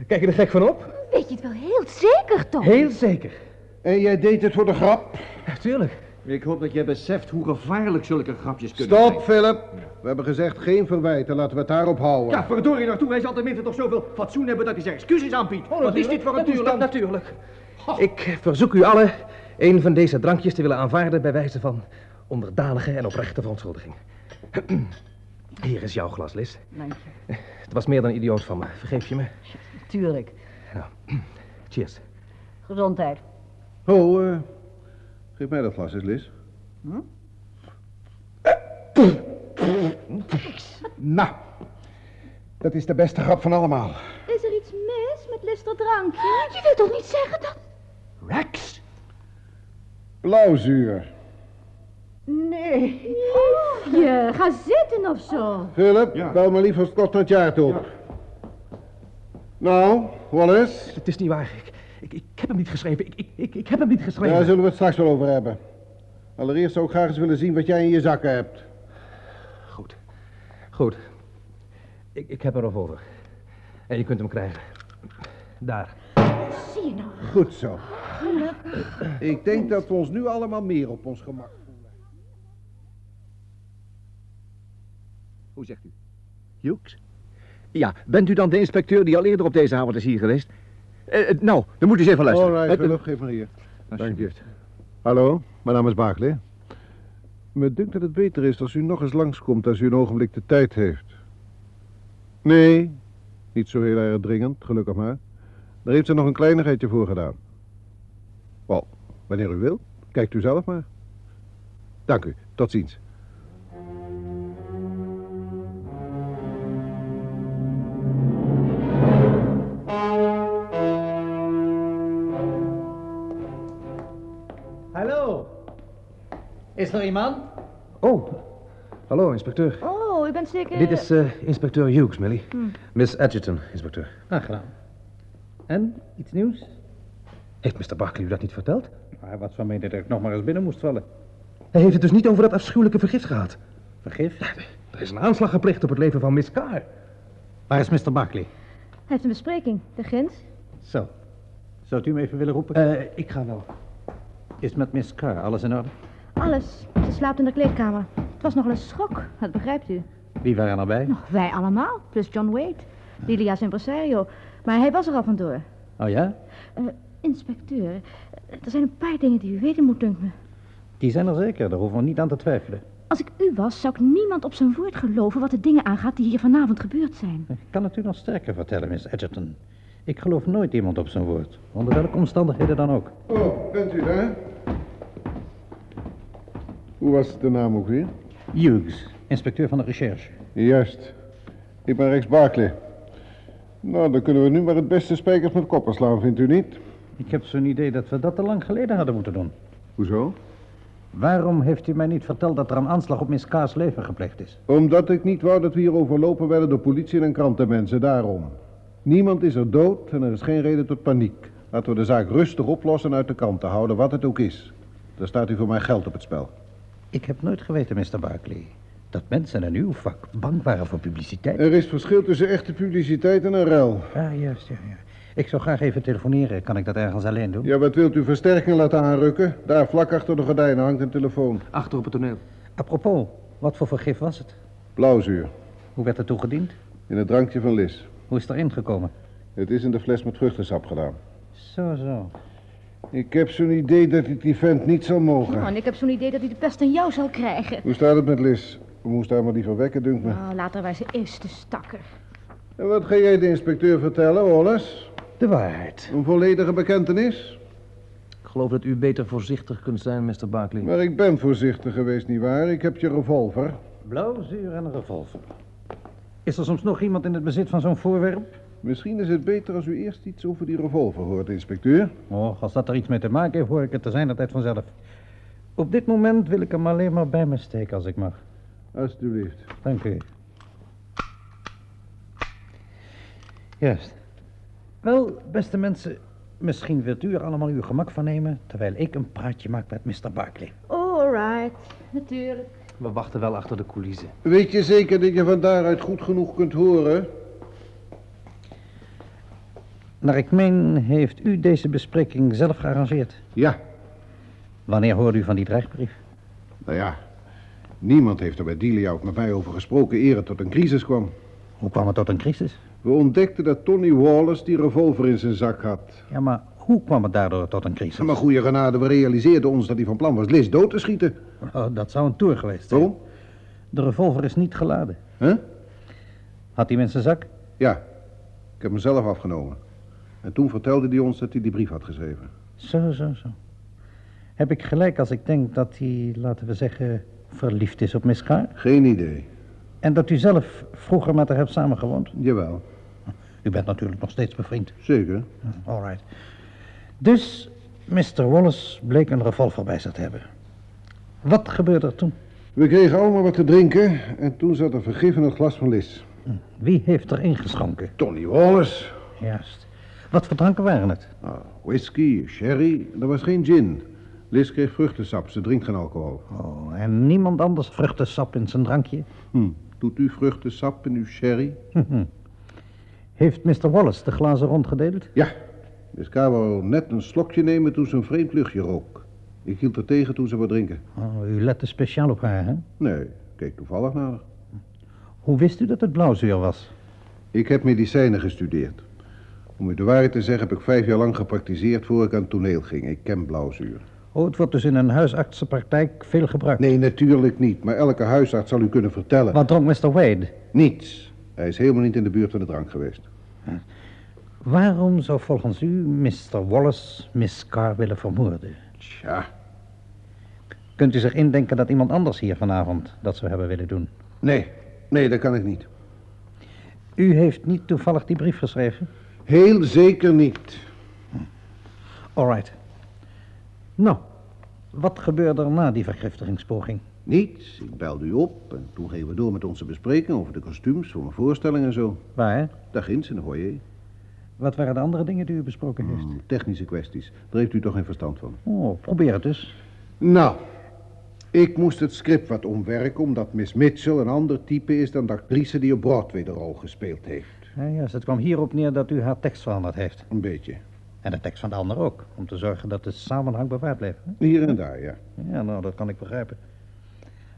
Kijk je er gek van op? Weet je het wel heel zeker, toch? Heel zeker. En jij deed het voor de grap? Tuurlijk. Ik hoop dat jij beseft hoe gevaarlijk zulke grapjes kunnen Stop, zijn. Philip. We hebben gezegd geen verwijten. Laten we het daarop houden. Ja, verdorie naartoe. Hij zal tenminste toch zoveel fatsoen hebben dat hij zijn excuses aanbiedt. Wat is dit voor een Natuurlijk, toestand? natuurlijk. Ik verzoek u allen een van deze drankjes te willen aanvaarden bij wijze van onderdanige en oprechte verontschuldiging. Hier is jouw glas, Liz. Dank je. Het was meer dan idioot van me. Vergeef je me? Tuurlijk. Cheers. Gezondheid. Oh, eh, geef mij dat glas eens, Liz. Nou, dat is de beste grap van allemaal. Is er iets mis met Lister drankje? Je wilt toch niet zeggen dat... Rex? Blauwzuur. Nee. Je, ga zitten of zo. Philip, bel me liever Scotland op. Nou, Wallace? Het is niet waar. Ik, ik, ik heb hem niet geschreven. Ik, ik, ik, ik heb hem niet geschreven. Daar zullen we het straks wel over hebben. Allereerst zou ik graag eens willen zien wat jij in je zakken hebt. Goed. Goed. Ik, ik heb er over. En je kunt hem krijgen. Daar. Zie je nou? Goed zo. Ik denk dat we ons nu allemaal meer op ons gemak voelen. Hoe zegt u? Hughes? Ja, bent u dan de inspecteur die al eerder op deze avond is hier geweest? Eh, eh, nou, dan moet u eens even luisteren. All right, Eh, Philip, geef maar hier. Alsjeblieft. Hallo, mijn naam is Barclay. Me dunkt dat het beter is als u nog eens langskomt als u een ogenblik de tijd heeft. Nee, niet zo heel erg dringend, gelukkig maar. Daar heeft ze nog een kleinigheidje voor gedaan. Wel, wanneer u wil, kijkt u zelf maar. Dank u, tot ziens. Is er iemand? Oh. Hallo, inspecteur. Oh, u bent zeker... Dit is eh, inspecteur Hughes, Millie. Miss Adjutant, inspecteur. Aangenaam. En, iets nieuws? Heeft Mr. Barkley u dat niet verteld? Hij was van mening dat ik nog maar eens binnen moest vallen. Hij heeft het dus niet over dat afschuwelijke vergif gehad. Vergif? Er is een aanslag gepleegd op het leven van Miss Carr. Waar is Mr. Barkley? Hij heeft een bespreking, de Gins. Zo. Zou u hem even willen roepen? Eh, ik ga wel. Is met Miss Carr alles in orde? Alles. Ze slaapt in de kleedkamer. Het was nogal een schok, dat begrijpt u. Wie waren erbij? Nog wij allemaal, plus John Wade. Lilia's impresario. Maar hij was er al vandoor. Oh ja? Eh, Inspecteur, er zijn een paar dingen die u weten moet, dunkt me. Die zijn er zeker, daar hoeven we niet aan te twijfelen. Als ik u was, zou ik niemand op zijn woord geloven wat de dingen aangaat die hier vanavond gebeurd zijn. Ik kan het u nog sterker vertellen, Miss Edgerton. Ik geloof nooit iemand op zijn woord, onder welke omstandigheden dan ook. Oh, bent u daar? Hoe was de naam ook weer? Hughes, inspecteur van de recherche. Juist. Ik ben Rex Barkley. Nou, dan kunnen we nu maar het beste spijkers met koppen slaan, vindt u niet? Ik heb zo'n idee dat we dat te lang geleden hadden moeten doen. Hoezo? Waarom heeft u mij niet verteld dat er een aanslag op Miss K's leven gepleegd is? Omdat ik niet wou dat we hier overlopen werden door politie en krantenmensen, daarom. Niemand is er dood en er is geen reden tot paniek. Laten we de zaak rustig oplossen en uit de kranten houden, wat het ook is. Daar staat u voor mijn geld op het spel. Ik heb nooit geweten, Mr. Barkley, dat mensen in uw vak bang waren voor publiciteit. Er is verschil tussen echte publiciteit en een ruil. Ah, juist, ja, ja. Ik zou graag even telefoneren. Kan ik dat ergens alleen doen? Ja, wat wilt u versterking laten aanrukken? Daar vlak achter de gordijnen hangt een telefoon. Achter op het toneel. Apropos, wat voor vergif was het? Blauwzuur. Hoe werd het toegediend? In het drankje van Lis. Hoe is het erin gekomen? Het is in de fles met vruchtensap gedaan. Zo, zo. Ik heb zo'n idee dat ik die vent niet zal mogen. Oh, en ik heb zo'n idee dat hij de pest aan jou zal krijgen. Hoe staat het met Lis? We moesten haar maar liever wekken, dunkt me. Oh, later wij ze eerst de stakker. En wat ga jij de inspecteur vertellen, Wallace? De waarheid. Een volledige bekentenis? Ik geloof dat u beter voorzichtig kunt zijn, Mr. Barkley. Maar ik ben voorzichtig geweest, nietwaar? Ik heb je revolver. Blauwzuur en een revolver. Is er soms nog iemand in het bezit van zo'n voorwerp? Misschien is het beter als u eerst iets over die revolver hoort, inspecteur. Oh, als dat er iets mee te maken heeft, hoor ik het te zijn tijd vanzelf. Op dit moment wil ik hem alleen maar bij me steken als ik mag. Alsjeblieft. Dank u. Juist. Wel, beste mensen, misschien wilt u er allemaal uw gemak van nemen... terwijl ik een praatje maak met Mr. Barkley. All right, natuurlijk. We wachten wel achter de coulissen. Weet je zeker dat je van daaruit goed genoeg kunt horen? Naar ik meen, heeft u deze bespreking zelf gearrangeerd? Ja. Wanneer hoorde u van die dreigbrief? Nou ja, niemand heeft er bij Delia met mij over gesproken eer het tot een crisis kwam. Hoe kwam het tot een crisis? We ontdekten dat Tony Wallace die revolver in zijn zak had. Ja, maar hoe kwam het daardoor tot een crisis? Maar goede genade, we realiseerden ons dat hij van plan was Liz dood te schieten. Oh, dat zou een tour geweest zijn. Waarom? De revolver is niet geladen. Huh? Had hij hem in zijn zak? Ja, ik heb hem zelf afgenomen. En toen vertelde hij ons dat hij die brief had geschreven. Zo, zo, zo. Heb ik gelijk als ik denk dat hij, laten we zeggen, verliefd is op Miss Carr? Geen idee. En dat u zelf vroeger met haar hebt samengewoond? Jawel. U bent natuurlijk nog steeds bevriend. Zeker. All right. Dus Mr. Wallace bleek een revolver bij zich te hebben. Wat gebeurde er toen? We kregen allemaal wat te drinken en toen zat er vergif in het glas van Liz. Wie heeft er ingeschonken? Tony Wallace. Juist. Wat voor dranken waren het? Ah, whisky, sherry, er was geen gin. Liz kreeg vruchtensap, ze drinkt geen alcohol. Oh, en niemand anders vruchtensap in zijn drankje? Hm, doet u vruchtensap in uw sherry? Heeft Mr. Wallace de glazen rondgedeeld? Ja. K. wou net een slokje nemen toen ze een vreemd luchtje rook. Ik hield er tegen toen ze wou drinken. Oh, u lette speciaal op haar, hè? Nee, ik keek toevallig naar haar. Hoe wist u dat het blauwzuur was? Ik heb medicijnen gestudeerd. Om u de waarheid te zeggen heb ik vijf jaar lang gepraktiseerd voor ik aan het toneel ging. Ik ken blauwzuur. Oh, het wordt dus in een huisartsenpraktijk veel gebruikt. Nee, natuurlijk niet. Maar elke huisarts zal u kunnen vertellen. Wat dronk Mr. Wade? Niets. Hij is helemaal niet in de buurt van de drank geweest. Waarom zou volgens u Mr. Wallace Miss Carr willen vermoorden? Tja. Kunt u zich indenken dat iemand anders hier vanavond dat zou hebben willen doen? Nee, nee, dat kan ik niet. U heeft niet toevallig die brief geschreven? Heel zeker niet. All right. Nou, wat gebeurde er na die vergiftigingspoging? Niets. Ik belde u op en toen gingen we door met onze bespreking over de kostuums voor mijn voorstelling en zo. Waar? Daar ginds in de foyer. Wat waren de andere dingen die u besproken heeft? Hmm, technische kwesties. Daar heeft u toch geen verstand van. Oh, probeer het dus. Nou, ik moest het script wat omwerken omdat Miss Mitchell een ander type is dan de actrice die op Broadway de rol gespeeld heeft. Ja, juist, het kwam hierop neer dat u haar tekst veranderd heeft. Een beetje. En de tekst van de ander ook, om te zorgen dat de samenhang bewaard bleef. hè? Hier en daar, ja. Ja, nou, dat kan ik begrijpen.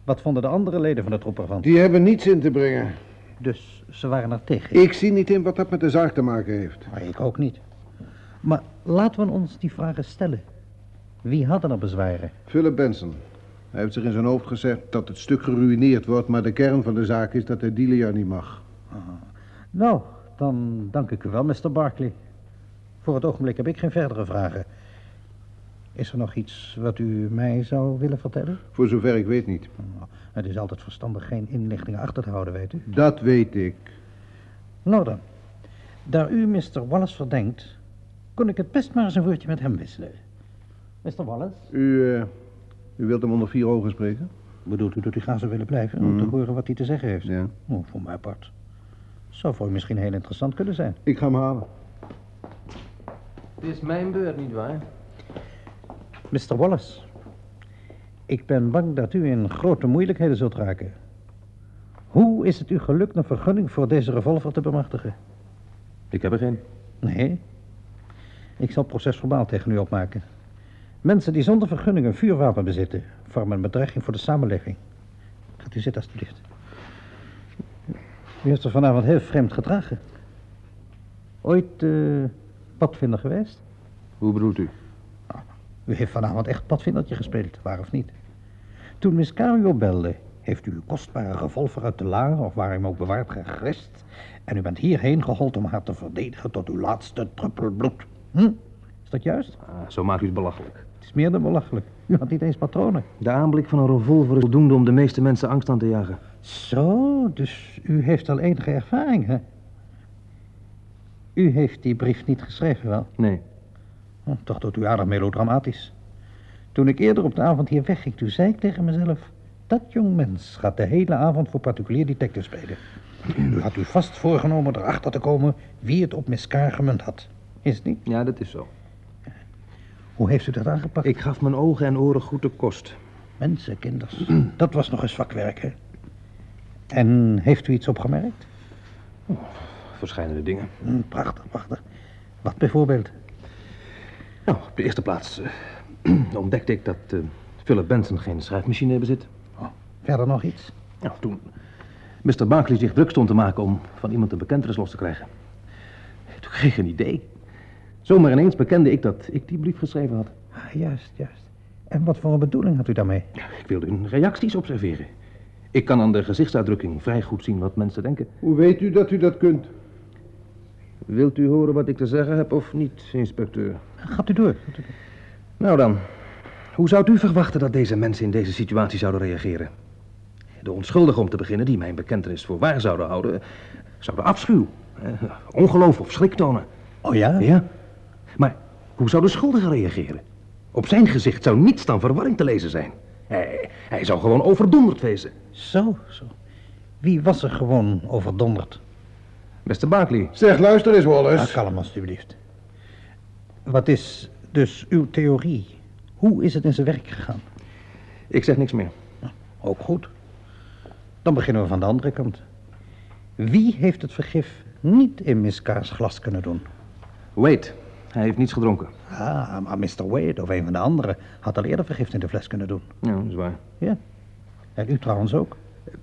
Wat vonden de andere leden van de troep ervan? Die hebben niets in te brengen. Dus ze waren er tegen? Ik zie niet in wat dat met de zaak te maken heeft. Maar ik ook niet. Maar laten we ons die vragen stellen. Wie hadden er bezwaren? Philip Benson. Hij heeft zich in zijn hoofd gezet dat het stuk geruïneerd wordt... maar de kern van de zaak is dat hij Delia niet mag. Nou, dan dank ik u wel, Mr. Barkley. Voor het ogenblik heb ik geen verdere vragen. Is er nog iets wat u mij zou willen vertellen? Voor zover ik weet niet. Nou, het is altijd verstandig geen inlichtingen achter te houden, weet u. Dat weet ik. Nou dan, daar u Mr. Wallace verdenkt, kon ik het best maar eens een woordje met hem wisselen. Mr. Wallace? U, eh, u wilt hem onder vier ogen spreken? Bedoelt u dat u gaan zou willen blijven om te Mhm. horen wat hij te zeggen heeft? Ja. Oh, voor mij apart. Zou voor u misschien heel interessant kunnen zijn. Ik ga hem halen. Het is mijn beurt, nietwaar? Mr. Wallace, ik ben bang dat u in grote moeilijkheden zult raken. Hoe is het u gelukt een vergunning voor deze revolver te bemachtigen? Ik heb er geen. Nee. Ik zal procesverbaal tegen u opmaken. Mensen die zonder vergunning een vuurwapen bezitten, vormen een bedreiging voor de samenleving. Gaat u zitten, alstublieft. U heeft er vanavond heel vreemd gedragen. Ooit eh, padvinder geweest? Hoe bedoelt u? U heeft vanavond echt padvindertje gespeeld, waar of niet? Toen Miss Cario belde, heeft u uw kostbare revolver uit de la, of waar u hem ook bewaard, gegrist. En u bent hierheen gehold om haar te verdedigen tot uw laatste druppel bloed. Hm? Is dat juist? Ah, zo maakt u het belachelijk. Het is meer dan belachelijk. U had niet eens patronen. De aanblik van een revolver is voldoende om de meeste mensen angst aan te jagen. Zo, dus u heeft al enige ervaring, hè? U heeft die brief niet geschreven, wel? Nee. Oh, toch doet u aardig melodramatisch. Toen ik eerder op de avond hier wegging, toen zei ik tegen mezelf... Dat jongmens gaat de hele avond voor particulier detective spelen. U had u vast voorgenomen erachter te komen wie het op Miss Carr gemunt had. Is het niet? Ja, dat is zo. Hoe heeft u dat aangepakt? Ik gaf mijn ogen en oren goed de kost. Mensen, kinders. Dat was nog eens vakwerk, hè? En heeft u iets opgemerkt? Verschillende dingen. Hm, prachtig, prachtig. Wat bijvoorbeeld? Nou, op de eerste plaats eh, ontdekte ik dat eh, Philip Benson geen schrijfmachine bezit. Verder nog iets? Nou, toen Mr. Barkley zich druk stond te maken om van iemand een bekentenis los te krijgen. Toen kreeg ik een idee. Zomaar ineens bekende ik dat ik die brief geschreven had. Ah, juist, juist. En wat voor een bedoeling had u daarmee? Ik wilde hun reacties observeren. Ik kan aan de gezichtsuitdrukking vrij goed zien wat mensen denken. Hoe weet u dat u dat kunt? Wilt u horen wat ik te zeggen heb of niet, inspecteur? Gaat u door. Gaat u door. Nou dan, hoe zou u verwachten dat deze mensen in deze situatie zouden reageren? De onschuldigen om te beginnen, die mijn bekentenis voor waar zouden houden, zouden afschuw, eh, ongeloof of schrik tonen. Oh ja? Ja. Maar hoe zou de schuldige reageren? Op zijn gezicht zou niets dan verwarring te lezen zijn. Hij, hij zou gewoon overdonderd wezen. Zo, zo. Wie was er gewoon overdonderd? Mr. Barkley. Zeg, luister eens, Ah, Wallace. kalm alstublieft. Wat is dus uw theorie? Hoe is het in zijn werk gegaan? Ik zeg niks meer. Ook goed. Dan beginnen we van de andere kant. Wie heeft het vergif niet in Miss Kaars glas kunnen doen? Wait, hij heeft niets gedronken. Ah, maar Mr. Wade of een van de anderen had al eerder vergif in de fles kunnen doen. Ja, dat is waar. Ja. En u trouwens ook?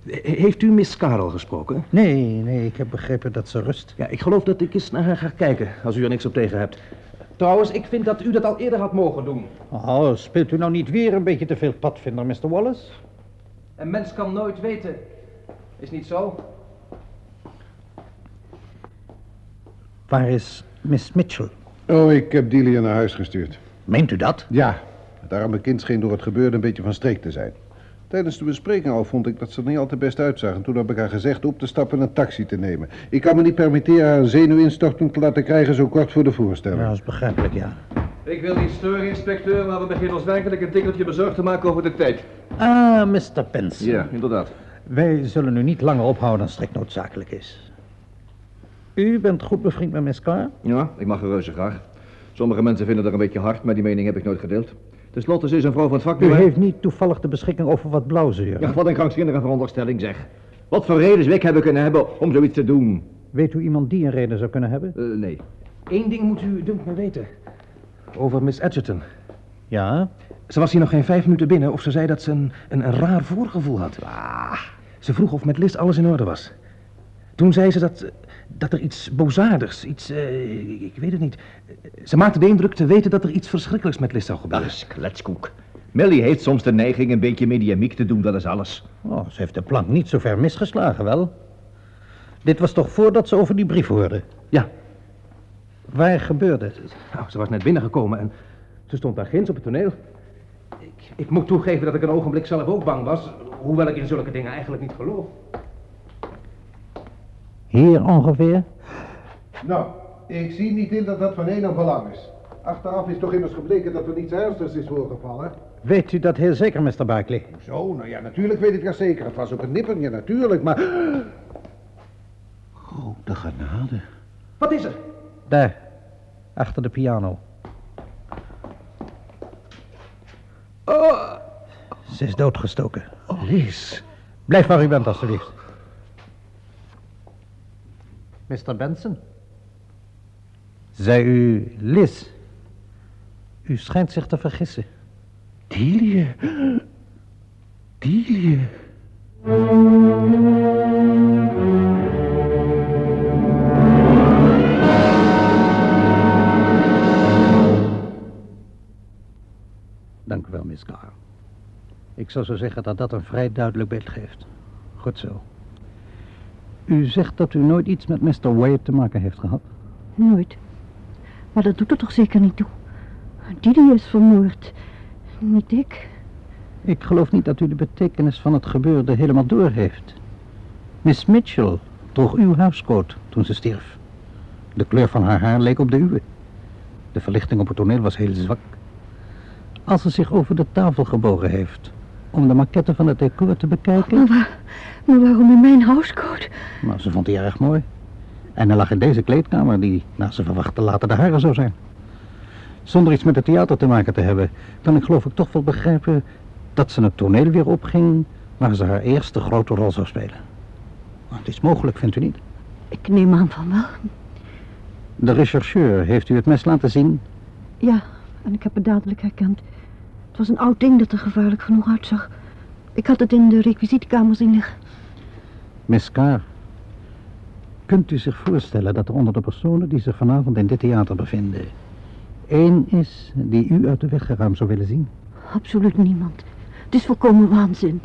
He- Heeft u Miss Karel gesproken? Nee, nee, ik heb begrepen dat ze rust. Ja, ik geloof dat ik eens naar haar ga kijken, als u er niks op tegen hebt. Trouwens, ik vind dat u dat al eerder had mogen doen. Oh, speelt u nou niet weer een beetje te veel padvinder, Mr. Wallace? Een mens kan nooit weten. Is niet zo? Waar is Miss Mitchell? Oh, ik heb Delia naar huis gestuurd. Meent u dat? Ja, het arme kind scheen door het gebeurde een beetje van streek te zijn. Tijdens de bespreking al vond ik dat ze er niet al te best uitzag. En toen heb ik haar gezegd op te stappen en een taxi te nemen. Ik kan me niet permitteren haar een zenuwinstorting te laten krijgen zo kort voor de voorstelling. Ja, dat is begrijpelijk, ja. Ik wil niet storen, inspecteur, maar we beginnen ons werkelijk een tikkeltje bezorgd te maken over de tijd. Ah, Mr. Pence. Ja, inderdaad. Wij zullen u niet langer ophouden dan strikt noodzakelijk is. U bent goed bevriend met Miss Carr? Ja, ik mag haar reuze graag. Sommige mensen vinden dat een beetje hard, maar die mening heb ik nooit gedeeld. Ten slotte, ze is een vrouw van het vak. U heeft niet toevallig de beschikking over wat blauwzuur. Ja, wat een krankzinnige veronderstelling, zeg. Wat voor reden zou ik hebben kunnen hebben om zoiets te doen? Weet u iemand die een reden zou kunnen hebben? Eh, nee. Eén ding moet u, dunkt me, weten. Over Miss Edgerton. Ja? Ze was hier nog geen vijf minuten binnen of ze zei dat ze een, een, een raar voorgevoel had. Ze vroeg of met Liz alles in orde was. Toen zei ze dat, dat er iets bozaardigs, iets, eh, ik, ik weet het niet. Ze maakte de indruk te weten dat er iets verschrikkelijks met Liz zou gebeuren. Dat is kletskoek. Millie heeft soms de neiging een beetje mediamiek te doen, dat is alles. Oh, ze heeft de plank niet zo ver misgeslagen, wel? Dit was toch voordat ze over die brief hoorde? Ja. Waar gebeurde het? Nou, ze was net binnengekomen en ze stond daar ginds op het toneel. Ik, ik moet toegeven dat ik een ogenblik zelf ook bang was, hoewel ik in zulke dingen eigenlijk niet geloof. Hier ongeveer? Nou, ik zie niet in dat dat van enig belang is. Achteraf is toch immers gebleken dat er niets ernstigs is voorgevallen. Weet u dat heel zeker, Mr. Barkley? Zo, nou ja, natuurlijk weet ik dat zeker. Het was ook een nippertje, natuurlijk, maar... Oh, de genade. Wat is er? Daar, achter de piano. Oh, Ze is doodgestoken. Liz. Blijf waar u bent, alstublieft. Mr. Benson? Zei u Liz? U schijnt zich te vergissen. Delia. Delia. Dank u wel, Miss Carr. Ik zou zo zeggen dat dat een vrij duidelijk beeld geeft. Goed zo. U zegt dat u nooit iets met Mr. Wade te maken heeft gehad. Nooit. Maar dat doet er toch zeker niet toe. Didi is vermoord. Niet ik. Ik geloof niet dat u de betekenis van het gebeurde helemaal doorheeft. Miss Mitchell droeg uw huiscoat toen ze stierf. De kleur van haar haar leek op de uwe. De verlichting op het toneel was heel zwak. Als ze zich over de tafel gebogen heeft om de maquette van het decor te bekijken... Maar, waar, maar waarom in mijn housecoat? Nou, ze vond die erg mooi. En hij lag in deze kleedkamer die, naar ze verwachtte, later de hare zou zijn. Zonder iets met het theater te maken te hebben, kan ik geloof ik toch wel begrijpen dat ze het toneel weer opging waar ze haar eerste grote rol zou spelen. Maar het is mogelijk, vindt u niet? Ik neem aan van wel. De rechercheur heeft u het mes laten zien? Ja, en ik heb het dadelijk herkend. Het was een oud ding dat er gevaarlijk genoeg uitzag. Ik had het in de requisitekamer zien liggen. Miss Carr, kunt u zich voorstellen dat er onder de personen die zich vanavond in dit theater bevinden... één is die u uit de weg geruimd zou willen zien? Absoluut niemand. Het is volkomen waanzin.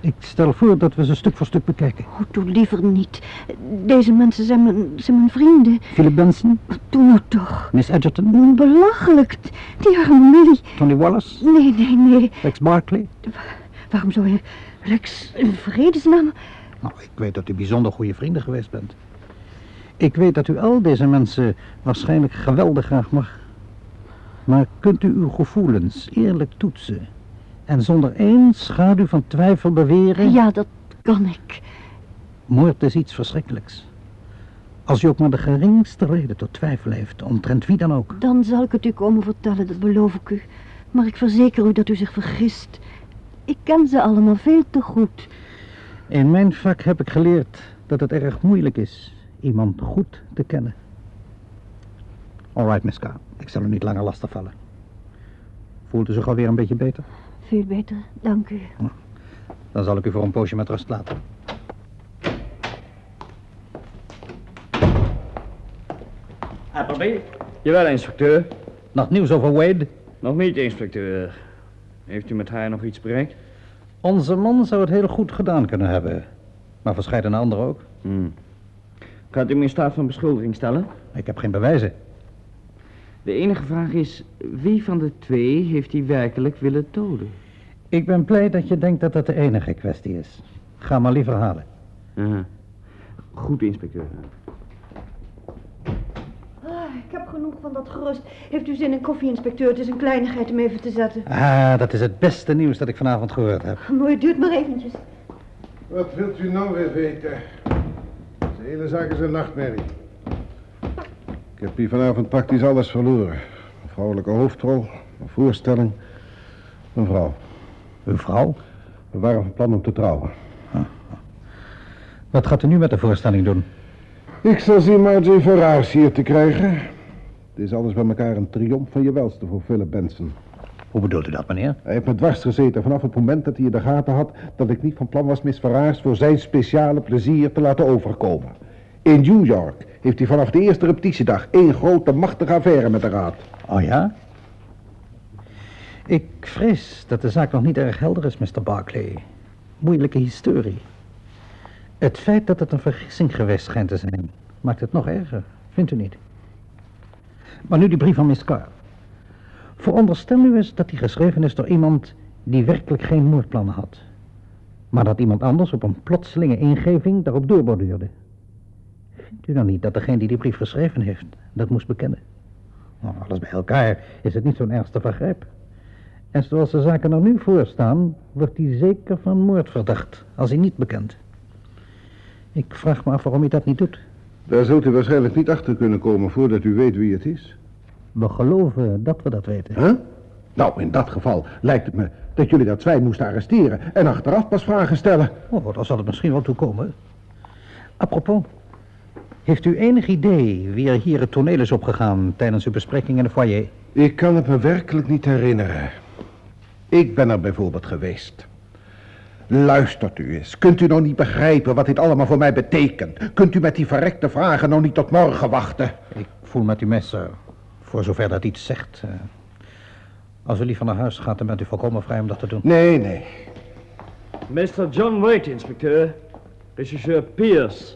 Ik stel voor dat we ze stuk voor stuk bekijken. Oh, doe liever niet. Deze mensen zijn mijn, zijn mijn vrienden. Philip Benson, Doe nou toch. Miss Edgerton, Belachelijk. Die arme Millie. Tony Wallace, Nee, nee, nee. Rex Barkley. Waarom zou je Rex in vredesnaam... Nou, ik weet dat u bijzonder goede vrienden geweest bent. Ik weet dat u al deze mensen waarschijnlijk geweldig graag mag. Maar kunt u uw gevoelens eerlijk toetsen en zonder één schaduw van twijfel beweren... Ja, dat kan ik. Moord is iets verschrikkelijks. Als u ook maar de geringste reden tot twijfel heeft, omtrent wie dan ook. Dan zal ik het u komen vertellen, dat beloof ik u. Maar ik verzeker u dat u zich vergist. Ik ken ze allemaal veel te goed. In mijn vak heb ik geleerd dat het erg moeilijk is iemand goed te kennen. All right, Miss K. Ik zal u niet langer lastigvallen. Voelt u zich alweer een beetje beter? Veel beter, dank u. Dan zal ik u voor een poosje met rust laten. Appleby? Jawel, inspecteur. Nog nieuws over Wade? Nog niet, inspecteur. Heeft u met haar nog iets bereikt? Onze man zou het heel goed gedaan kunnen hebben. Maar verscheidene anderen ook. Hmm. Gaat u me in staat van beschuldiging stellen? Ik heb geen bewijzen. De enige vraag is, wie van de twee heeft hij werkelijk willen doden? Ik ben blij dat je denkt dat dat de enige kwestie is. Ga maar liever halen. Aha. Goed, inspecteur. Ah, ik heb genoeg van dat gerust. Heeft u zin in koffie, inspecteur? Het is een kleinigheid om even te zetten. Ah, dat is het beste nieuws dat ik vanavond gehoord heb. Mooi, duurt maar eventjes. Wat wilt u nou weer weten? De hele zaak is een nachtmerrie. Ik heb hier vanavond praktisch alles verloren. Een vrouwelijke hoofdrol, een voorstelling, een vrouw. Uw vrouw? We waren van plan om te trouwen. Wat gaat u nu met de voorstelling doen? Ik zal zien Marjorie Ferrars hier te krijgen. Het is alles bij elkaar een triomf van je welste voor Philip Benson. Hoe bedoelt u dat, meneer? Hij heeft me dwars gezeten vanaf het moment dat hij in de gaten had... dat ik niet van plan was Miss Ferrars voor zijn speciale plezier te laten overkomen. In New York heeft hij vanaf de eerste repetitiedag één grote machtige affaire met haar gehad. Oh ja? Ik vrees dat de zaak nog niet erg helder is, Mr. Barclay. Moeilijke historie. Het feit dat het een vergissing geweest schijnt te zijn, maakt het nog erger, vindt u niet? Maar nu die brief van Miss Carr. Veronderstel nu eens dat die geschreven is door iemand die werkelijk geen moordplannen had. Maar dat iemand anders op een plotselinge ingeving daarop doorborduurde. Vindt u dan niet dat degene die die brief geschreven heeft dat moest bekennen? Nou, alles bij elkaar is het niet zo'n ernstig vergrijp. En zoals de zaken er nu voor staan, wordt hij zeker van moord verdacht, als hij niet bekent. Ik vraag me af waarom hij dat niet doet. Daar zult u waarschijnlijk niet achter kunnen komen voordat u weet wie het is. We geloven dat we dat weten. Huh? Nou, in dat geval lijkt het me dat jullie dat zwijn moesten arresteren en achteraf pas vragen stellen. Oh, daar zal het misschien wel toe komen. Apropos, heeft u enig idee wie er hier het toneel is opgegaan tijdens uw bespreking in de foyer? Ik kan het me werkelijk niet herinneren. Ik ben er bijvoorbeeld geweest. Luistert u eens. Kunt u nou niet begrijpen wat dit allemaal voor mij betekent? Kunt u met die verrekte vragen nou niet tot morgen wachten? Ik voel met u mes, sir. Voor zover dat iets zegt. eh. Als u liever naar huis gaat, dan bent u volkomen vrij om dat te doen. Nee, nee. Mr. John Wade, inspecteur. Regisseur Pierce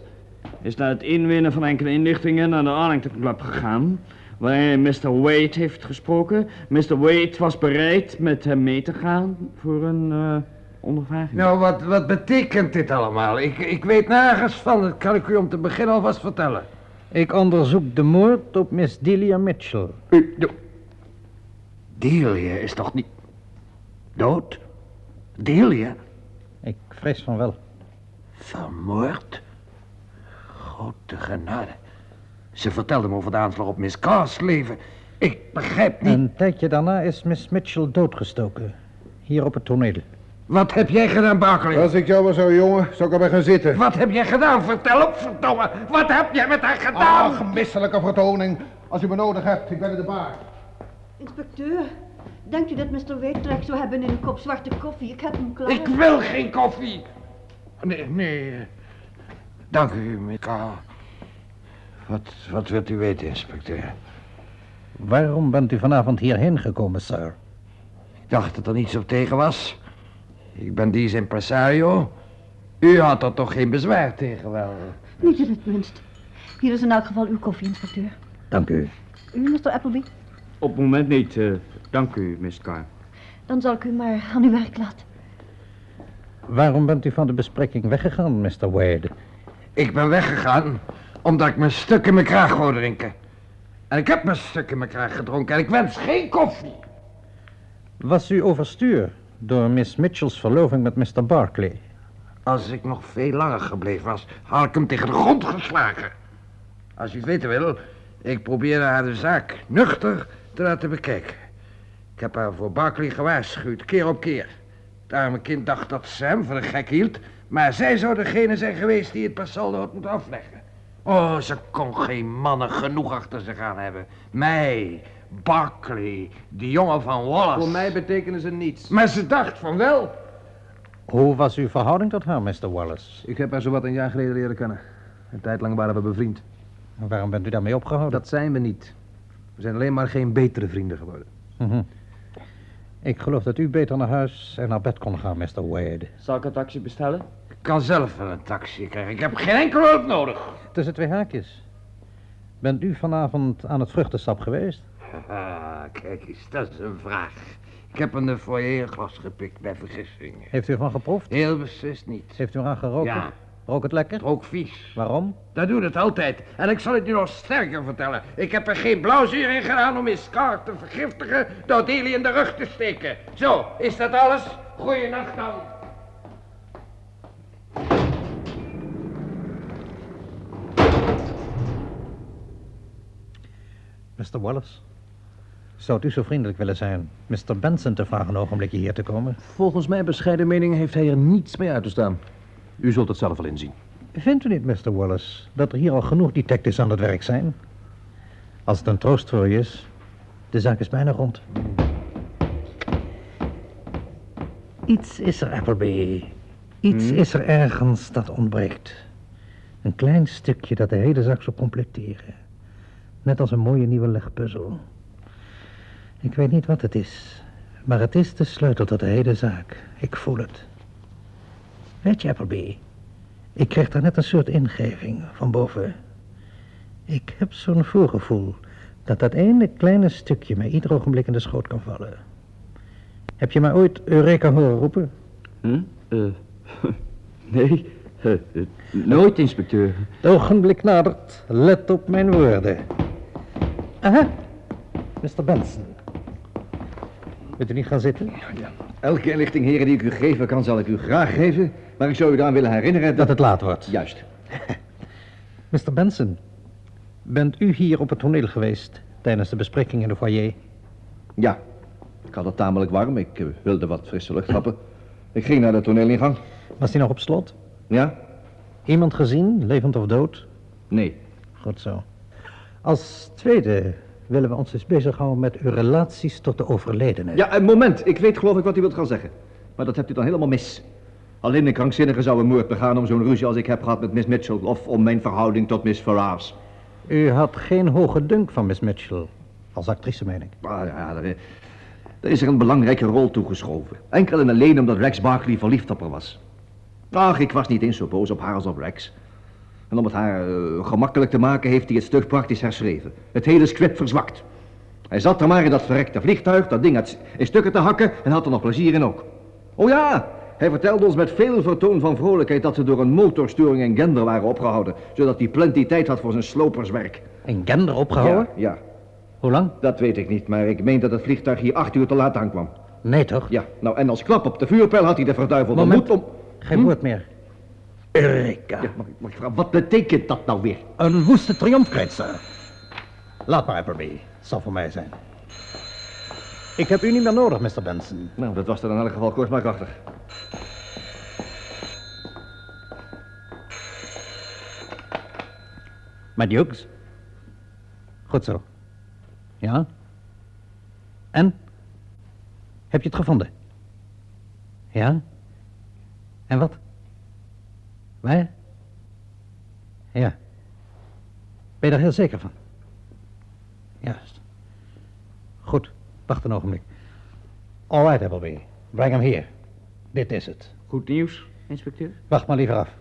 is na het inwinnen van enkele inlichtingen naar de Arlington Club gegaan, waar hij Mr. Wade heeft gesproken. Mr. Wade was bereid met hem mee te gaan voor een eh ondervraging. Nou, wat, wat betekent dit allemaal? Ik, ik weet nergens van. Dat kan ik u om te beginnen alvast vertellen. Ik onderzoek de moord op Miss Delia Mitchell. U, de... Delia is toch niet... dood? Delia? Ik vrees van wel. Vermoord? Grote genade. Ze vertelde me over de aanslag op Miss Carr's leven. Ik begrijp niet... Een tijdje daarna is Miss Mitchell doodgestoken. Hier op het toneel. Wat heb jij gedaan, Barkley? Als ik jou was zou jongen, zou ik erbij gaan zitten. Wat heb jij gedaan? Vertel op, verdomme. Wat heb jij met haar gedaan? Ach, misselijke vertoning. Als u me nodig hebt, ik ben in de bar. Inspecteur, denkt u dat Mr. Wade trek zou hebben in een kop zwarte koffie? Ik heb hem klaar. Ik wil geen koffie. Nee, nee. Dank u, Mika. Wat, wat wilt u weten, inspecteur? Waarom bent u vanavond hierheen gekomen, sir? Ik dacht dat er niets op tegen was. Ik ben dies impresario. U had er toch geen bezwaar tegen, wel? Niet in het minst. Hier is in elk geval uw koffie, inspecteur. Dank u. U, Mr. Appleby? Op het moment niet. eh, dank u, Miss Carr. Dan zal ik u maar aan uw werk laten. Waarom bent u van de bespreking weggegaan, Mr. Wade? Ik ben weggegaan omdat ik mijn stuk in mijn kraag wou drinken. En ik heb mijn stuk in mijn kraag gedronken en ik wens geen koffie. Was u overstuur door Miss Mitchell's verloving met Mr. Barclay? Als ik nog veel langer gebleven was, had ik hem tegen de grond geslagen. Als u het weten wil, ik probeerde haar de zaak nuchter te laten bekijken. Ik heb haar voor Barkley gewaarschuwd, keer op keer. Het arme kind dacht dat ze hem voor een gek hield, maar zij zou degene zijn geweest die het per saldo had moeten afleggen. Oh, ze kon geen mannen genoeg achter zich aan hebben. Mij, Barkley, die jongen van Wallace. Voor mij betekenen ze niets. Maar ze dacht van wel. Hoe was uw verhouding tot haar, Mr. Wallace? Ik heb haar zowat een jaar geleden leren kennen. Een tijd lang waren we bevriend. En waarom bent u daarmee opgehouden? Dat zijn we niet. We zijn alleen maar geen betere vrienden geworden. Mhm. Ik geloof dat u beter naar huis en naar bed kon gaan, Mr. Wade. Zal ik een taxi bestellen? Ik kan zelf wel een taxi krijgen. Ik heb geen enkele hulp nodig. Tussen twee haakjes. Bent u vanavond aan het vruchtensap geweest? Haha, kijk eens, dat is een vraag. Ik heb een glas gepikt bij vergissing. Heeft u ervan geproefd? Heel beslist niet. Heeft u eraan geroken? Ja. Rook het lekker? Ook vies. Waarom? Dat doet het altijd. En ik zal het u nog sterker vertellen. Ik heb er geen blauwzuur in gedaan om Miss Carr te vergiftigen door Deli in de rug te steken. Zo, is dat alles? Goeienacht dan. Mr. Wallace, zou u zo vriendelijk willen zijn Mr. Benson te vragen een ogenblikje hier te komen? Volgens mijn bescheiden mening heeft hij er niets mee uit te staan. U zult het zelf wel inzien. Vindt u niet, Mr. Wallace, dat er hier al genoeg detectives aan het werk zijn? Als het een troost voor u is, de zaak is bijna rond. Iets is er, Appleby. Iets Hmm? is er ergens dat ontbreekt. Een klein stukje dat de hele zaak zou completeren. Net als een mooie nieuwe legpuzzel. Ik weet niet wat het is, maar het is de sleutel tot de hele zaak. Ik voel het. Weet je, Appleby, ik kreeg daar net een soort ingeving van boven. Ik heb zo'n voorgevoel dat dat ene kleine stukje mij ieder ogenblik in de schoot kan vallen. Heb je mij ooit Eureka horen roepen? Huh? Eh, nee, eh, eh, nooit, inspecteur. Het ogenblik nadert. Let op mijn woorden. Aha, Mr. Benson. Wilt u niet gaan zitten? Elke inlichting, heren, die ik u geven kan, zal ik u graag geven. Maar ik zou u eraan willen herinneren Dat het laat wordt. Juist. Mr. Benson, bent u hier op het toneel geweest tijdens de bespreking in de foyer? Ja. Ik had het tamelijk warm. Ik eh, wilde wat frisse lucht happen. Ik ging naar de toneelingang. Was die nog op slot? Ja? Iemand gezien, levend of dood? Nee. Goed zo. Als tweede willen we ons eens bezighouden met uw relaties tot de overledene. Ja, een moment. Ik weet geloof ik wat u wilt gaan zeggen. Maar dat hebt u dan helemaal mis. Alleen een krankzinnige zou een moord begaan om zo'n ruzie als ik heb gehad met Miss Mitchell. Of om mijn verhouding tot Miss Ferrars. U had geen hoge dunk van Miss Mitchell. Als actrice, meen ik. Ah, ja, er, er is er een belangrijke rol toegeschoven. Enkel en alleen omdat Rex Barkley verliefd op haar was. Ach, ik was niet eens zo boos op haar als op Rex. En om het haar eh, gemakkelijk te maken heeft hij het stuk praktisch herschreven. Het hele script verzwakt. Hij zat er maar in dat verrekte vliegtuig, dat ding had in stukken te hakken en had er nog plezier in ook. Oh ja, hij vertelde ons met veel vertoon van vrolijkheid dat ze door een motorstoring in Gender waren opgehouden, zodat hij plenty tijd had voor zijn sloperswerk. In Gender opgehouden? Ja, ja. Hoe lang? Dat weet ik niet, maar ik meen dat het vliegtuig hier acht uur te laat aankwam. Nee, toch? Ja, nou en als klap op de vuurpijl had hij de verduivelde Moment. moed om... Geen woord meer. Eureka. Ja, mag, ik- mag ik vragen, wat betekent dat nou weer? Een woeste triomfkreet, sir. Laat maar, Appleby. Het zal voor mij zijn. Ik heb u niet meer nodig, Mr. Benson. Nou, dat was dan in elk geval kort maar krachtig. Maar Dukes? Goed zo. Ja? En? Heb je het gevonden? Ja? En wat? Waar? Ja. Ben je daar heel zeker van? Juist. Goed, wacht een ogenblik. All right, Appleby. Breng hem hier. Dit is het. Goed nieuws, inspecteur? Wacht maar liever af.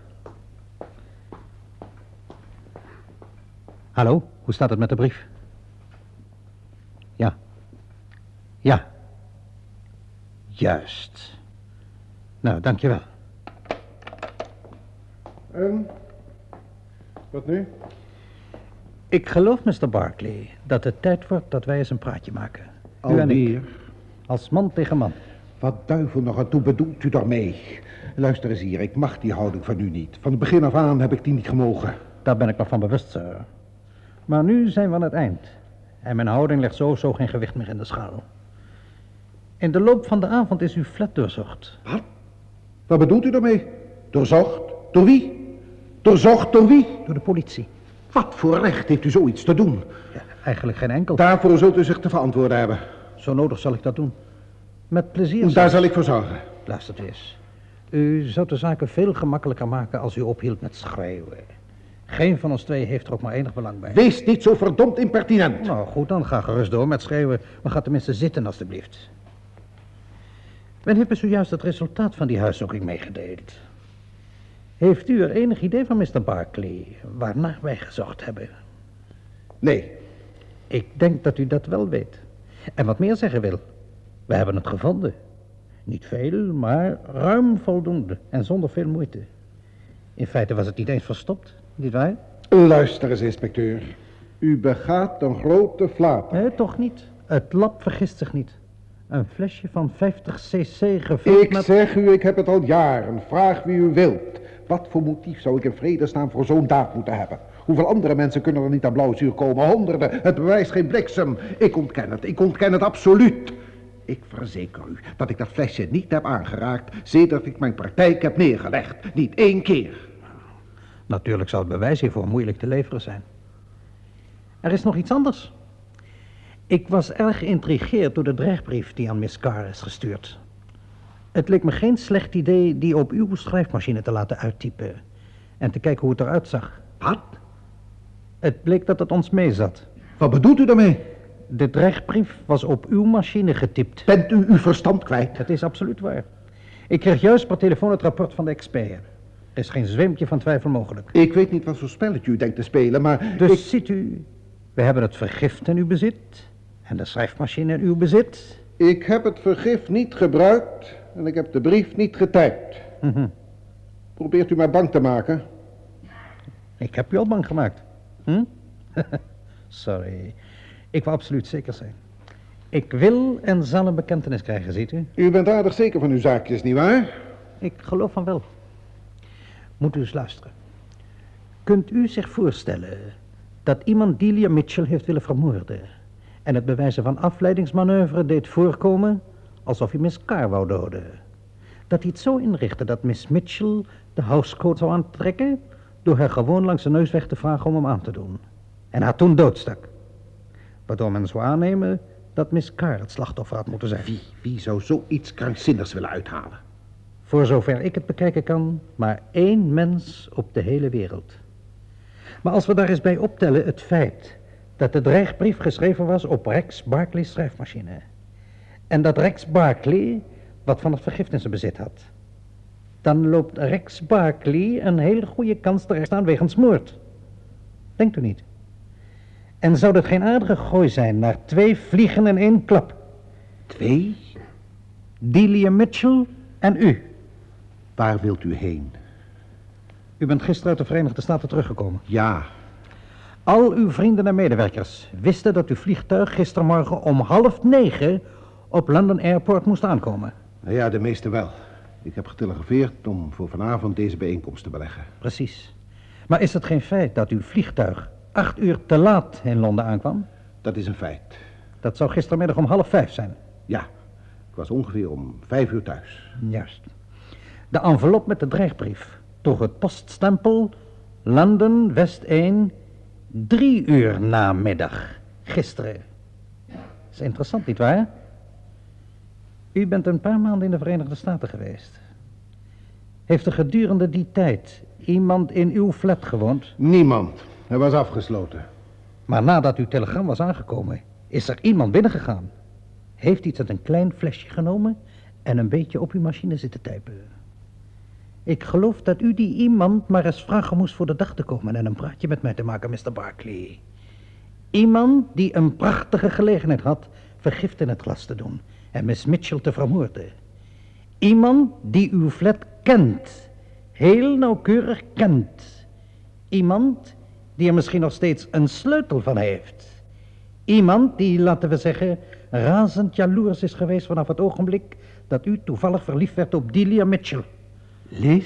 Hallo, hoe staat het met de brief? Ja. Ja. Juist. Nou, dankjewel. En? Wat nu? Ik geloof, Mr. Barkley, dat het tijd wordt dat wij eens een praatje maken. U en ik. Alweer? Als man tegen man. Wat duivel nog aan toe bedoelt u daarmee? Luister eens hier, ik mag die houding van u niet. Van het begin af aan heb ik die niet gemogen. Daar ben ik me van bewust, sir. Maar nu zijn we aan het eind. En mijn houding legt zo zo geen gewicht meer in de schaal. In de loop van de avond is uw flat doorzocht. Wat bedoelt u daarmee? Doorzocht? Door wie? Doorzocht door wie? Door de politie. Wat voor recht heeft u zoiets te doen? Eigenlijk geen enkel. Daarvoor zult u zich te verantwoorden hebben. Zo nodig zal ik dat doen. Met plezier. Daar zal ik voor zorgen. Luistert eens. U zou de zaken veel gemakkelijker maken als u ophield met schreeuwen. Geen van ons twee heeft er ook maar enig belang bij. Wees niet zo verdomd impertinent. Nou goed, dan ga gerust door met schreeuwen. Maar ga tenminste zitten alstublieft. Men heeft me zojuist het resultaat van die huiszoeking meegedeeld. Heeft u er enig idee van, Mr. Barkley, waarnaar wij gezocht hebben? Nee. Ik denk dat u dat wel weet. En wat meer zeggen wil. We hebben het gevonden. Niet veel, maar ruim voldoende. En zonder veel moeite. In feite was het niet eens verstopt, nietwaar? Luister eens, inspecteur. U begaat een grote flater. Nee, toch niet. Het lab vergist zich niet. Een flesje van 50 cc gevuld Ik met... zeg u, ik heb het al jaren. Vraag wie u wilt. Wat voor motief zou ik in vredesnaam voor zo'n daad moeten hebben? Hoeveel andere mensen kunnen er niet aan blauw zuur komen? Honderden. Het bewijst geen bliksem. Ik ontken het. Ik ontken het absoluut. Ik verzeker u dat ik dat flesje niet heb aangeraakt... sedert ik mijn praktijk heb neergelegd. Niet één keer. Natuurlijk zal het bewijs hiervoor moeilijk te leveren zijn. Er is nog iets anders. Ik was erg geïntrigeerd door de dreigbrief die aan Miss Carr is gestuurd. Het leek me geen slecht idee die op uw schrijfmachine te laten uittypen. En te kijken hoe het eruit zag. Wat? Het bleek dat het ons meezat. Wat bedoelt u daarmee? De dreigbrief was op uw machine getypt. Bent u uw verstand kwijt? Dat is absoluut waar. Ik kreeg juist per telefoon het rapport van de expert. Er is geen zweempje van twijfel mogelijk. Ik weet niet wat voor spelletje u denkt te spelen, maar... Dus ik... ziet u, we hebben het vergift in uw bezit en de schrijfmachine in uw bezit. Ik heb het vergif niet gebruikt en ik heb de brief niet getypt. Mhm. Probeert u mij bang te maken? Ik heb u al bang gemaakt. Hm? Sorry, ik wil absoluut zeker zijn. Ik wil en zal een bekentenis krijgen, ziet u? U bent aardig zeker van uw zaakjes, nietwaar? Ik geloof van wel. Moet u eens luisteren. Kunt u zich voorstellen dat iemand Delia Mitchell heeft willen vermoorden... en het bewijzen van afleidingsmanoeuvre deed voorkomen alsof hij Miss Carr wou doden? Dat hij het zo inrichtte dat Miss Mitchell de housecoat zou aantrekken... door haar gewoon langs de neus weg te vragen om hem aan te doen. En haar toen doodstak. Waardoor men zou aannemen dat Miss Carr het slachtoffer had moeten zijn. Wie, wie zou zoiets krankzinnigs willen uithalen? Voor zover ik het bekijken kan, maar één mens op de hele wereld. Maar als we daar eens bij optellen het feit dat de dreigbrief geschreven was op Rex Barclay's schrijfmachine. En dat Rex Barclay wat van het vergif in zijn bezit had. Dan loopt Rex Barclay een hele goede kans te staan wegens moord. Denkt u niet? En zou dat geen aardige gooi zijn naar twee vliegen in één klap? Twee? Delia Mitchell en u. Waar wilt u heen? U bent gisteren uit de Verenigde Staten teruggekomen. Ja, Al uw vrienden en medewerkers wisten dat uw vliegtuig gistermorgen om half negen op London Airport moest aankomen. nou ja, de meeste wel. Ik heb getelegrafeerd om voor vanavond deze bijeenkomst te beleggen. Precies. Maar is het geen feit dat uw vliegtuig acht uur te laat in Londen aankwam? Dat is een feit. Dat zou gistermiddag om half vijf zijn. Ja, ik was ongeveer om vijf uur thuis. Juist. De envelop met de dreigbrief droeg het poststempel London West 1 drie uur namiddag gisteren. is interessant, nietwaar? U bent een paar maanden in de Verenigde Staten geweest. Heeft er gedurende die tijd iemand in uw flat gewoond? Niemand. Hij was afgesloten. Maar nadat uw telegram was aangekomen, is er iemand binnengegaan. Heeft iets uit een klein flesje genomen en een beetje op uw machine zitten typen. Ik geloof dat u die iemand maar eens vragen moest voor de dag te komen en een praatje met mij te maken, Mr. Barkley. Iemand die een prachtige gelegenheid had vergift in het glas te doen en Miss Mitchell te vermoorden. Iemand die uw flat kent, heel nauwkeurig kent. Iemand die er misschien nog steeds een sleutel van heeft. Iemand die, laten we zeggen, razend jaloers is geweest vanaf het ogenblik dat u toevallig verliefd werd op Delia Mitchell. Liz?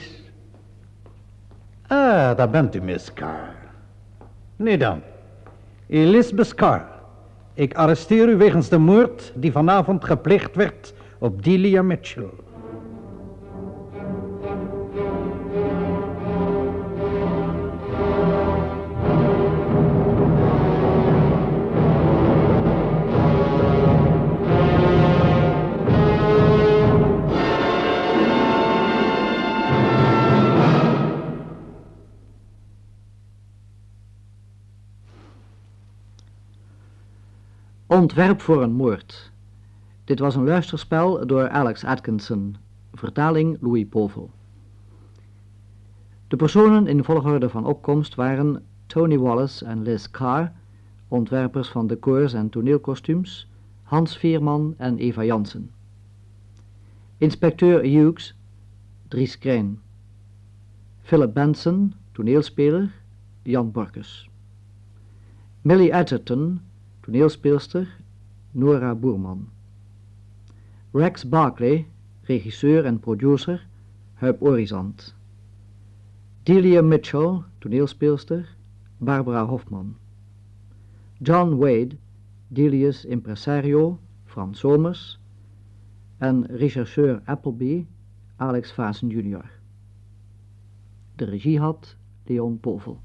Ah, daar bent u, Miss Carr. Nu dan, Elizabeth Carr. Ik arresteer u wegens de moord die vanavond gepleegd werd op Delia Mitchell. Ontwerp voor een moord. Dit was een luisterspel door Alex Atkinson. Vertaling Louis Povel. De personen in volgorde van opkomst waren Tony Wallace en Liz Carr, ontwerpers van decors en toneelkostuums, Hans Veerman en Eva Jansen. Inspecteur Hughes, Dries Krijn. Philip Benson, toneelspeler, Jan Borkus. Millie Edgerton, toneelspeelster Nora Boerman. Rex Barclay, regisseur en producer Huip Orizant. Delia Mitchell, toneelspeelster Barbara Hofman. John Wade, Delia's impresario Frans Somers. En rechercheur Appleby Alex Vazen Jr. De regie had Leon Povel.